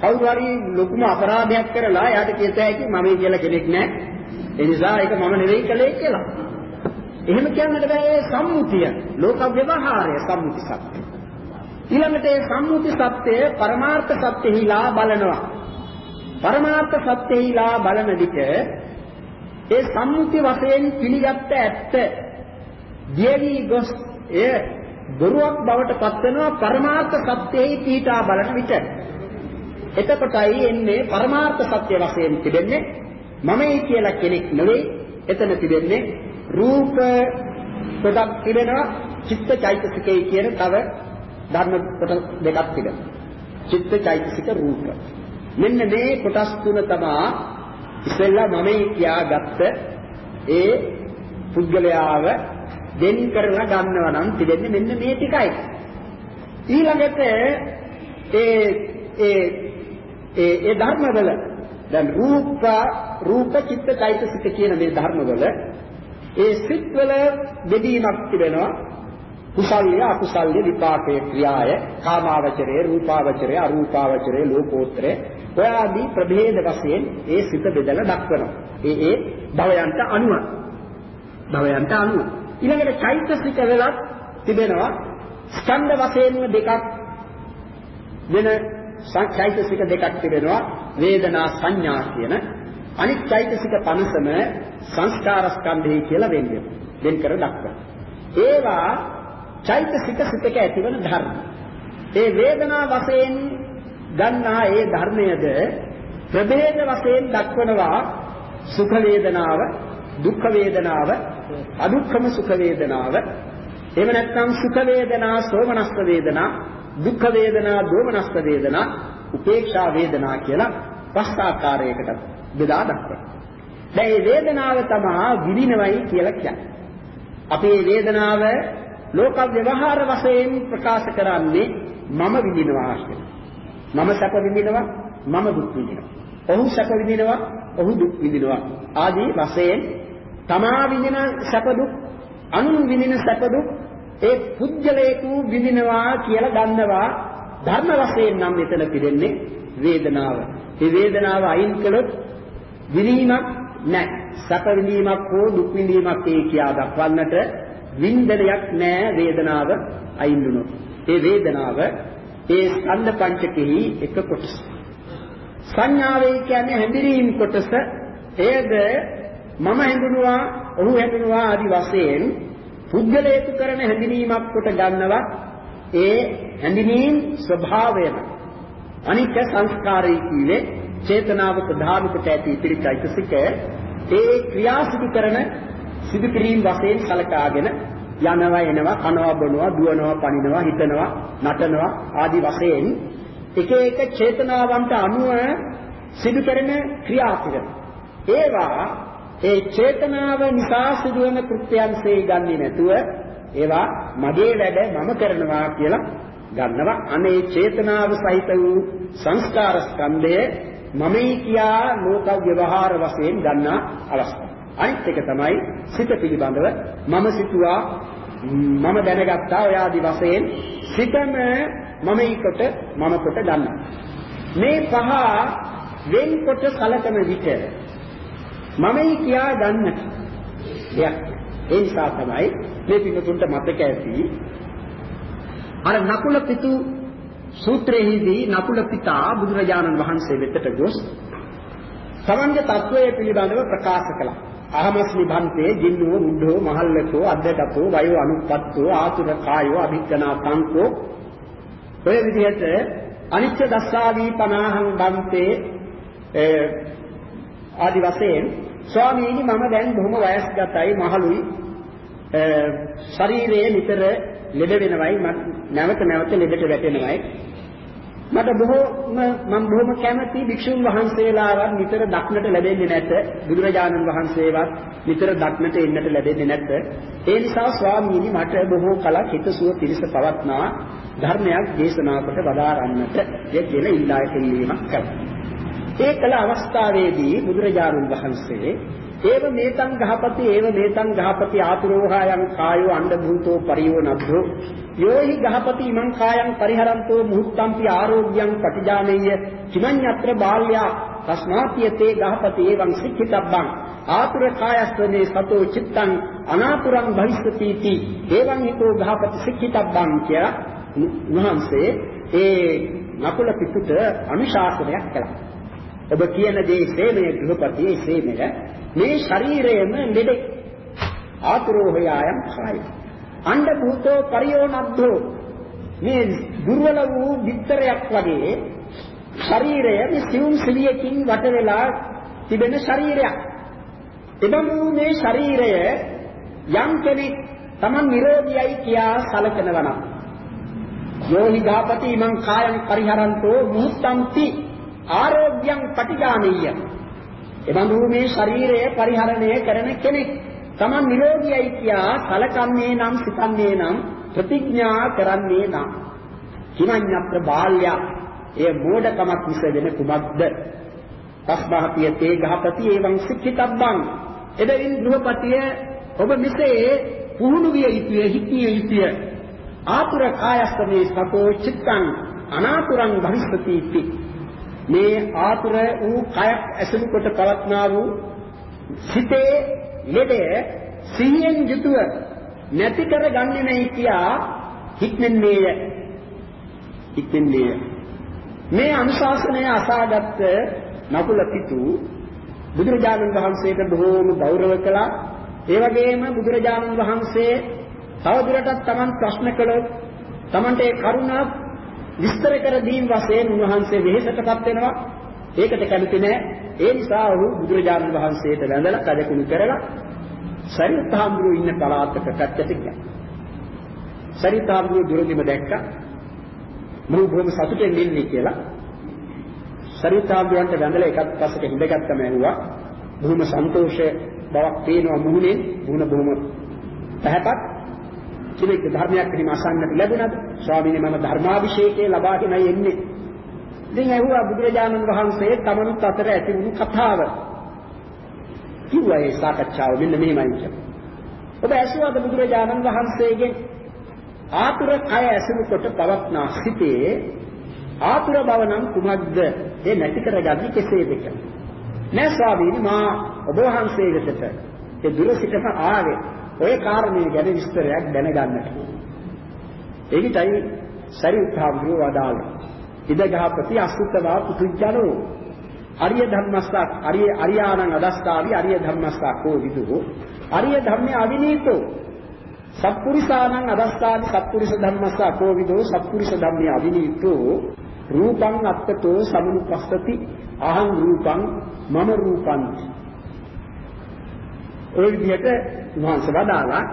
S1: කවුරු හරි ලොකුම අපරාධයක් කරලා එයාට කියත හැකි මම කියලා කෙනෙක් නැහැ. ඒ නිසා ඒක මම නෙවෙයි කලේ කියලා. එහෙම කියන්නට බෑ ඒ සම්මුතිය. ලෝක ව්‍යවහාරය සම්මුති සත්‍යය. ඊළඟට ඒ සම්මුති සත්‍යය පරමාර්ථ සත්‍යෙහිලා බලනවා. පරමාර්ථ සත්‍යෙහිලා බලන විට ඒ සම්මුති වශයෙන් පිළිගත්ත ඇත්ත දියවි ගොස් එය බොරුවක් බවට පත් වෙනවා පරමාර්ථ සත්‍යෙහි පීඨා බලන විට. එතකොටයි එන්නේ පරමාර්ථ සත්‍ය වශයෙන් තිබෙන්නේ. මමයි කියලා කෙනෙක් නෙවෙයි එතන තිබෙන්නේ රූප කොටක් තිබෙනවා චිත්ත චෛතසිකයි කියන තව ධර්ම කොට දෙකක් තිබෙනවා. චිත්ත චෛතසික රූප. මෙන්න මේ කොටස් තුන තමයි ඉස්සෙල්ලා මමයි කියාගත්ත ඒ පුද්ගලයාව දෙන් කරලා ගන්නවා නම් තිබෙන්නේ මෙන්න මේ ටිකයි. ඊළඟට ඒ ඒ ඒ ඒ ධර්මවල දැන් රූප රූප චිත්ත චෛතසික කියන මේ ධර්මවල ඒ සිත්වල දෙදීමක් තිබෙනවා කුසල්ය අකුසල්ය විපාකයේ ක්‍රියාය කාමාවචරයේ රූපාවචරයේ අරූපාවචරයේ ලෝකෝත්තරේ ඔය ආදී ප්‍රභේද වශයෙන් ඒ සිත බෙදලා දක්වනවා. ඒ ඒ භවයන්ට අනුව. භවයන්ට අනුව. ඊළඟට චෛතසික වලත් තිබෙනවා ස්කන්ධ වශයෙන් දෙකක් වෙන චෛතසික දෙකක් තිබෙනවා වේදනා සංඥා කියන අනිත් චෛතසික 50ම සංස්කාර ස්කන්ධය කියලා වෙන්නේ. වෙන් කර දක්වනවා. ඒවා චෛතසික සිතක ඇතිවන ධර්ම. ඒ වේදනා වශයෙන් ගන්නා ඒ ධර්මයේද ප්‍රභේද වශයෙන් දක්වනවා සුඛ වේදනාව, දුක්ඛ වේදනාව, අදුක්ඛම සුඛ වේදනාව. එහෙම නැත්නම් සුඛ වේදනා, සෝමනස්ස වේදනා, දුක්ඛ වේදනා, දෝමනස්ස වේදනා, උපේක්ෂා වේදනා කියලා පස් ආකාරයකට බෙදා දක්වනවා. දැන් මේ වේදනාව තමයි විඳිනවයි කියලා කියන්නේ. අපි මේ වේදනාව ලෝක ව්‍යවහාර වශයෙන් ප්‍රකාශ කරන්නේ මම විඳිනවා කියලා. මම සැප විඳිනවා මම දුක් විඳිනවා. ඔහු සැප විඳිනවා ඔහු දුක් විඳිනවා. ආදී වශයෙන් තමා විඳින සැප දුක් අනුන් විඳින සැප දුක් ඒ පුජ්‍යලේකු විඳිනවා කියලා ගන්නවා ධර්ම වශයෙන් නම් මෙතන පිළිෙන්නේ වේදනාව. මේ වේදනාව අයින් කළොත් විඳීමක් නැහැ. සැප විඳීමක් හෝ දුක් විඳීමක් ඒ කියා දක්වන්නට වින්දනයක් නැහැ වේදනාව අයින් වුණොත්. ඒ වේදනාව ඒ ස්කන්ධ පංචකෙහි එක කොටස. සංඥාවේ කියන්නේ හැඳිනීම් කොටස. එයද මම හැඳිනුවා, ඔහු හැඳිනුවා ආදි වශයෙන් පුද්ගලයෙකු කරන හැඳිනීමක් කොට ගන්නවා. ඒ හැඳිනීම් ස්වභාවයම. අනික සංස්කාරය කියන්නේ චේතනාව ප්‍රධාන කොට ඇති පිළිචෛතසික ඒ ක්‍රියා සිදු කරන සිදු කිරීම වශයෙන් සලකාගෙන යනවා එනවා කනවා බොනවා දුවනවා පනිනවා හිතනවා නටනවා ආදි වශයෙන් එක එක චේතනාවන්ට අනුව සිදු කරන ක්‍රියා පිළිවෙල. ඒවා ඒ චේතනාව නිසා සිදුවන කෘත්‍යයන්සේ ගන්නේ නැතුව ඒවා මගේ වැඩ මම කරනවා කියලා ගන්නවා. අනේ චේතනාව සහිත වූ සංස්කාර ස්කන්ධය මමයි කියා ලෝක ව්‍යවහාර වශයෙන් ගන්නා අවස්ථාව. අනිත් එක තමයි සිත පිළිබඳව මම සිතුවා මම දැනගත්තා ඔය ආදි වශයෙන් සිතම මම ඊකට මම කොට ගන්නවා. මේ පහ වෙන්කොට සලකන විට මමයි කියා ගන්නට දෙයක්. ඒ නිසා තමයි මේ පිටුතුන්ට මතක ඇති අර නකුල පිටු සූත්‍රයේදී නකුල පිතා බුදුරජාණන් වහන්සේ වෙතට ගොස් තමන්ගේ තත්වයේ පිළිබඳව ප්‍රකාශ කළා. අහමස්මි භන්තේ ජින්නෝ මුද්ධෝ මහල්ලකෝ අද්දකතෝ වයෝ අනුප්පත්තෝ ආතුර කායෝ අභික්කනා සංකෝ. ඔය විදිහට අනිච්ච දස්සාවී 50න් බන්තේ ආදි වශයෙන් ස්වාමීනි මම දැන් බොහොම වයස්ගතයි මහලුයි. ශරීරයේ නිතර ලෙඩ වෙනවයි නැවත නැවත ලෙඩට වැටෙනවයි. මට බොහෝ මම බොහොම කැමති භික්ෂුන් වහන්සේලාවත් නිතර දක්නට ලැබෙන්නේ නැත. බුදුරජාණන් වහන්සේවත් නිතර දක්නට එන්නට ලැබෙන්නේ නැත ඒ නිසා ස්වාමීනි මට බොහෝ කලක් හිතසුව පිරිස පවත්නා ධර්මයක් දේශනා කොට වදාරන්නට. ඒ කියන ඉල්ලා කෙල්ලීමක් කළා ඒ කල අවස්ථාවේදී බුදුරජාණන් වහන්සේ ඒව මේතං ගහපති ඒව මේතං ගහපති ආතුරෝහායන් කායෝ අණ්ඩ භූතෝ පරියෝ නබ්බෝ යෝහි ගහපති ඉමං කායං පරිහරන්තෝ මුහුත්තම්පි ආරෝග්‍යං පටිජානෙය්‍ය කිමඤ්ඤත්‍ර බාල්‍යා තස්මාතියතේ ගහපති එවං සික්ඛිතබ්බං. ආතුර කායස්වනේ සතෝ චිත්තං අනාතුරං භවිස්සති තී එවං හිතෝ ගහපති සික්ඛිතබ්බං කිය උන්වහන්සේ ඒ නකුල පිටුට අනුශාසනයක් කළා. ඔබ කියන දේ සේමයේ ගෘහපතියේ සේමය මේ ශරීරයම ලෙඩේ ආතුරෝහයායම් කාය අණ්ඩ භූතෝ පරියෝනබ්බෝ මේ දුර්වල වූ විතරයක් වගේ ශරීරය මේ සිවුම් සිලියකින් වට වෙලා තිබෙන ශරීරයක්. එබඳු මේ ශරීරය යම් කෙනෙක් Taman නිරෝගියයි කියා සලකනවා නම් යෝහි ගාපති මං කායං පරිහරන්තෝ මුත්තම්ති ආරෝග්‍යං පටිගාමීය. එබඳු මේ ශරීරය පරිහරණය කරන කෙනෙක්. Taman නිරෝගීයි කියා කලකන්නේ නම් සිතන්නේ නම් ප්‍රතිඥා කරන්නේ නම්. කිමඤ්ඤත්‍ර බාල්‍ය. ඒ මෝඩකමක් මිස වෙන කුමක්ද? තස්මාතිය තේ ගහපති එවං සික්ඛිතබ්බං. එබැවින් ගෘහපතිය ඔබ මිසේ පුහුණු විය යුතුය හිතිය යුතුය. ආතුර කායස්තමේ සතෝ චිත්තං අනාතුරං භවිස්සති මේ ආතුර වූ කයක් ඇසුරු කොට පවත්නා වූ සිතේ ලෙඩය සිහියෙන් යුතුව නැති කරගන්නේ නැහැ කියා හික්මන්නේය. හික්මන්නේය. මේ අනුශාසනය අසාගත් නකුල පිටු බුදුරජාණන් වහන්සේට බොහෝම ගෞරව කළා. ඒ වගේම බුදුරජාණන් වහන්සේ තවදුරටත් Taman ප්‍රශ්න කළොත් Tamanට ඒ කරුණා විස්තර කර දීම් වශයෙන් උන්වහන්සේ වෙහෙසටපත් වෙනවා. ඒකට කැමති නැහැ. ඒ නිසා ඔහු බුදුරජාණන් වහන්සේට වැඳලා කඩකුණු කරලා සරියුත්හාමුදුරු ඉන්න පළාතක පැත්තට ගියා. සරියුත්හාමුදුරු දුරදිම දැක්කා. මම බොහොම සතුටෙන් ඉන්නේ කියලා. සරියුත්හාමුදුරන්ට වැඳලා එකත් පස්සට හිඳගත්තම ඇහුවා. බොහොම සන්තෝෂ බවක් පේනවා මුහුණේ. මුහුණ බොහොම පැහැපත්. කෙනෙක් ධර්මයක් එහෙම අසන්නට ලැබුණාද? ස්වාමීනි මම ධර්මාභිෂේකේ ලබාගෙනයි එන්නේ. ඉතින් ඇහුවා බුදුරජාණන් වහන්සේ තමනුත් අතර ඇති වුණු කතාව. කිව්වා ඒ සාකච්ඡාව මෙන්න මෙහෙමයි කියලා. ඔබ ඇසුවාද බුදුරජාණන් වහන්සේගෙන් ආතුර කය ඇසුරුකොට පවත්නා සිටේ ආතුර බව නම් කුමක්ද? ඒ නැති කරගන්නේ කෙසේද කියලා. නෑ ස්වාමීනි මා ඔබ වහන්සේ වෙතට ඒ දුර සිටම ආවේ ඔය කාරණේ ගැන විස්තරයක් දැනගන්නට. ඒකයි සරිඋත්ථාම්බුව වදාළේ. ඉදගහපති අසුත්තවා පුතුජනෝ. අරිය ධම්මස්සක් අරිය අරියාණං අදස්තාවි අරිය ධම්මස්සක් කෝ විදු අරිය ධම්මේ අවිනීතෝ. සත්පුරිසාණං අදස්තාවි සත්පුරිස ධම්මස්සක් කෝ විදු සත්පුරිස ධම්මේ අවිනීතෝ. රූපං අත්තතෝ සමුපස්සති අහං රූපං මම රූපං. ඔය විදිහට වහන්සේ වදාලා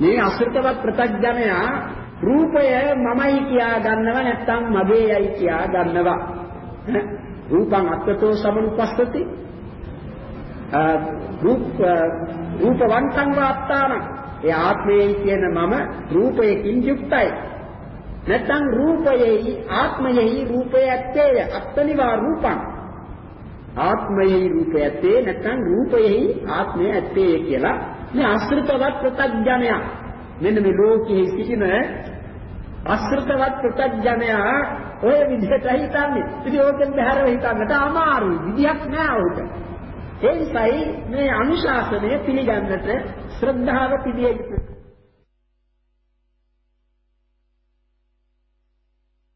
S1: මේ අසෘතවත් ප්‍රත්‍යඥයා රූපය මමයි කියා ගන්නව නැත්නම් මගේයයි කියා ගන්නවා. රූපං අත්තතෝ සමනුපස්සති. රූප රූපවන්තං වාත්තාන. ඒ ආත්මයයි කියන මම රූපයකින් යුක්තයි. නැත්නම් රූපයෙහි ආත්මයෙහි රූපය ඇත්තේය. අත්තනිවා රූපං. ආත්මයෙහි රූපය ඇත්තේ නැත්නම් රූපයෙහි ආත්මය ඇත්තේ කියලා. මේ අසෘතවත් ප්‍රත්‍යඥය. මෙන්න මේ ලෝකයේ සිටින අසෘතවත් ප්‍රත්‍යඥයා ඔය විදිහට හිතන්නේ. ඉතින් ඕකෙන් බහැරව හිතන්නට අමාරුයි. විදියක් නෑ උට ඒ නිසායි මේ අනුශාසනය පිළිගන්නට ශ්‍රද්ධාව පිළියෙ යුතුයි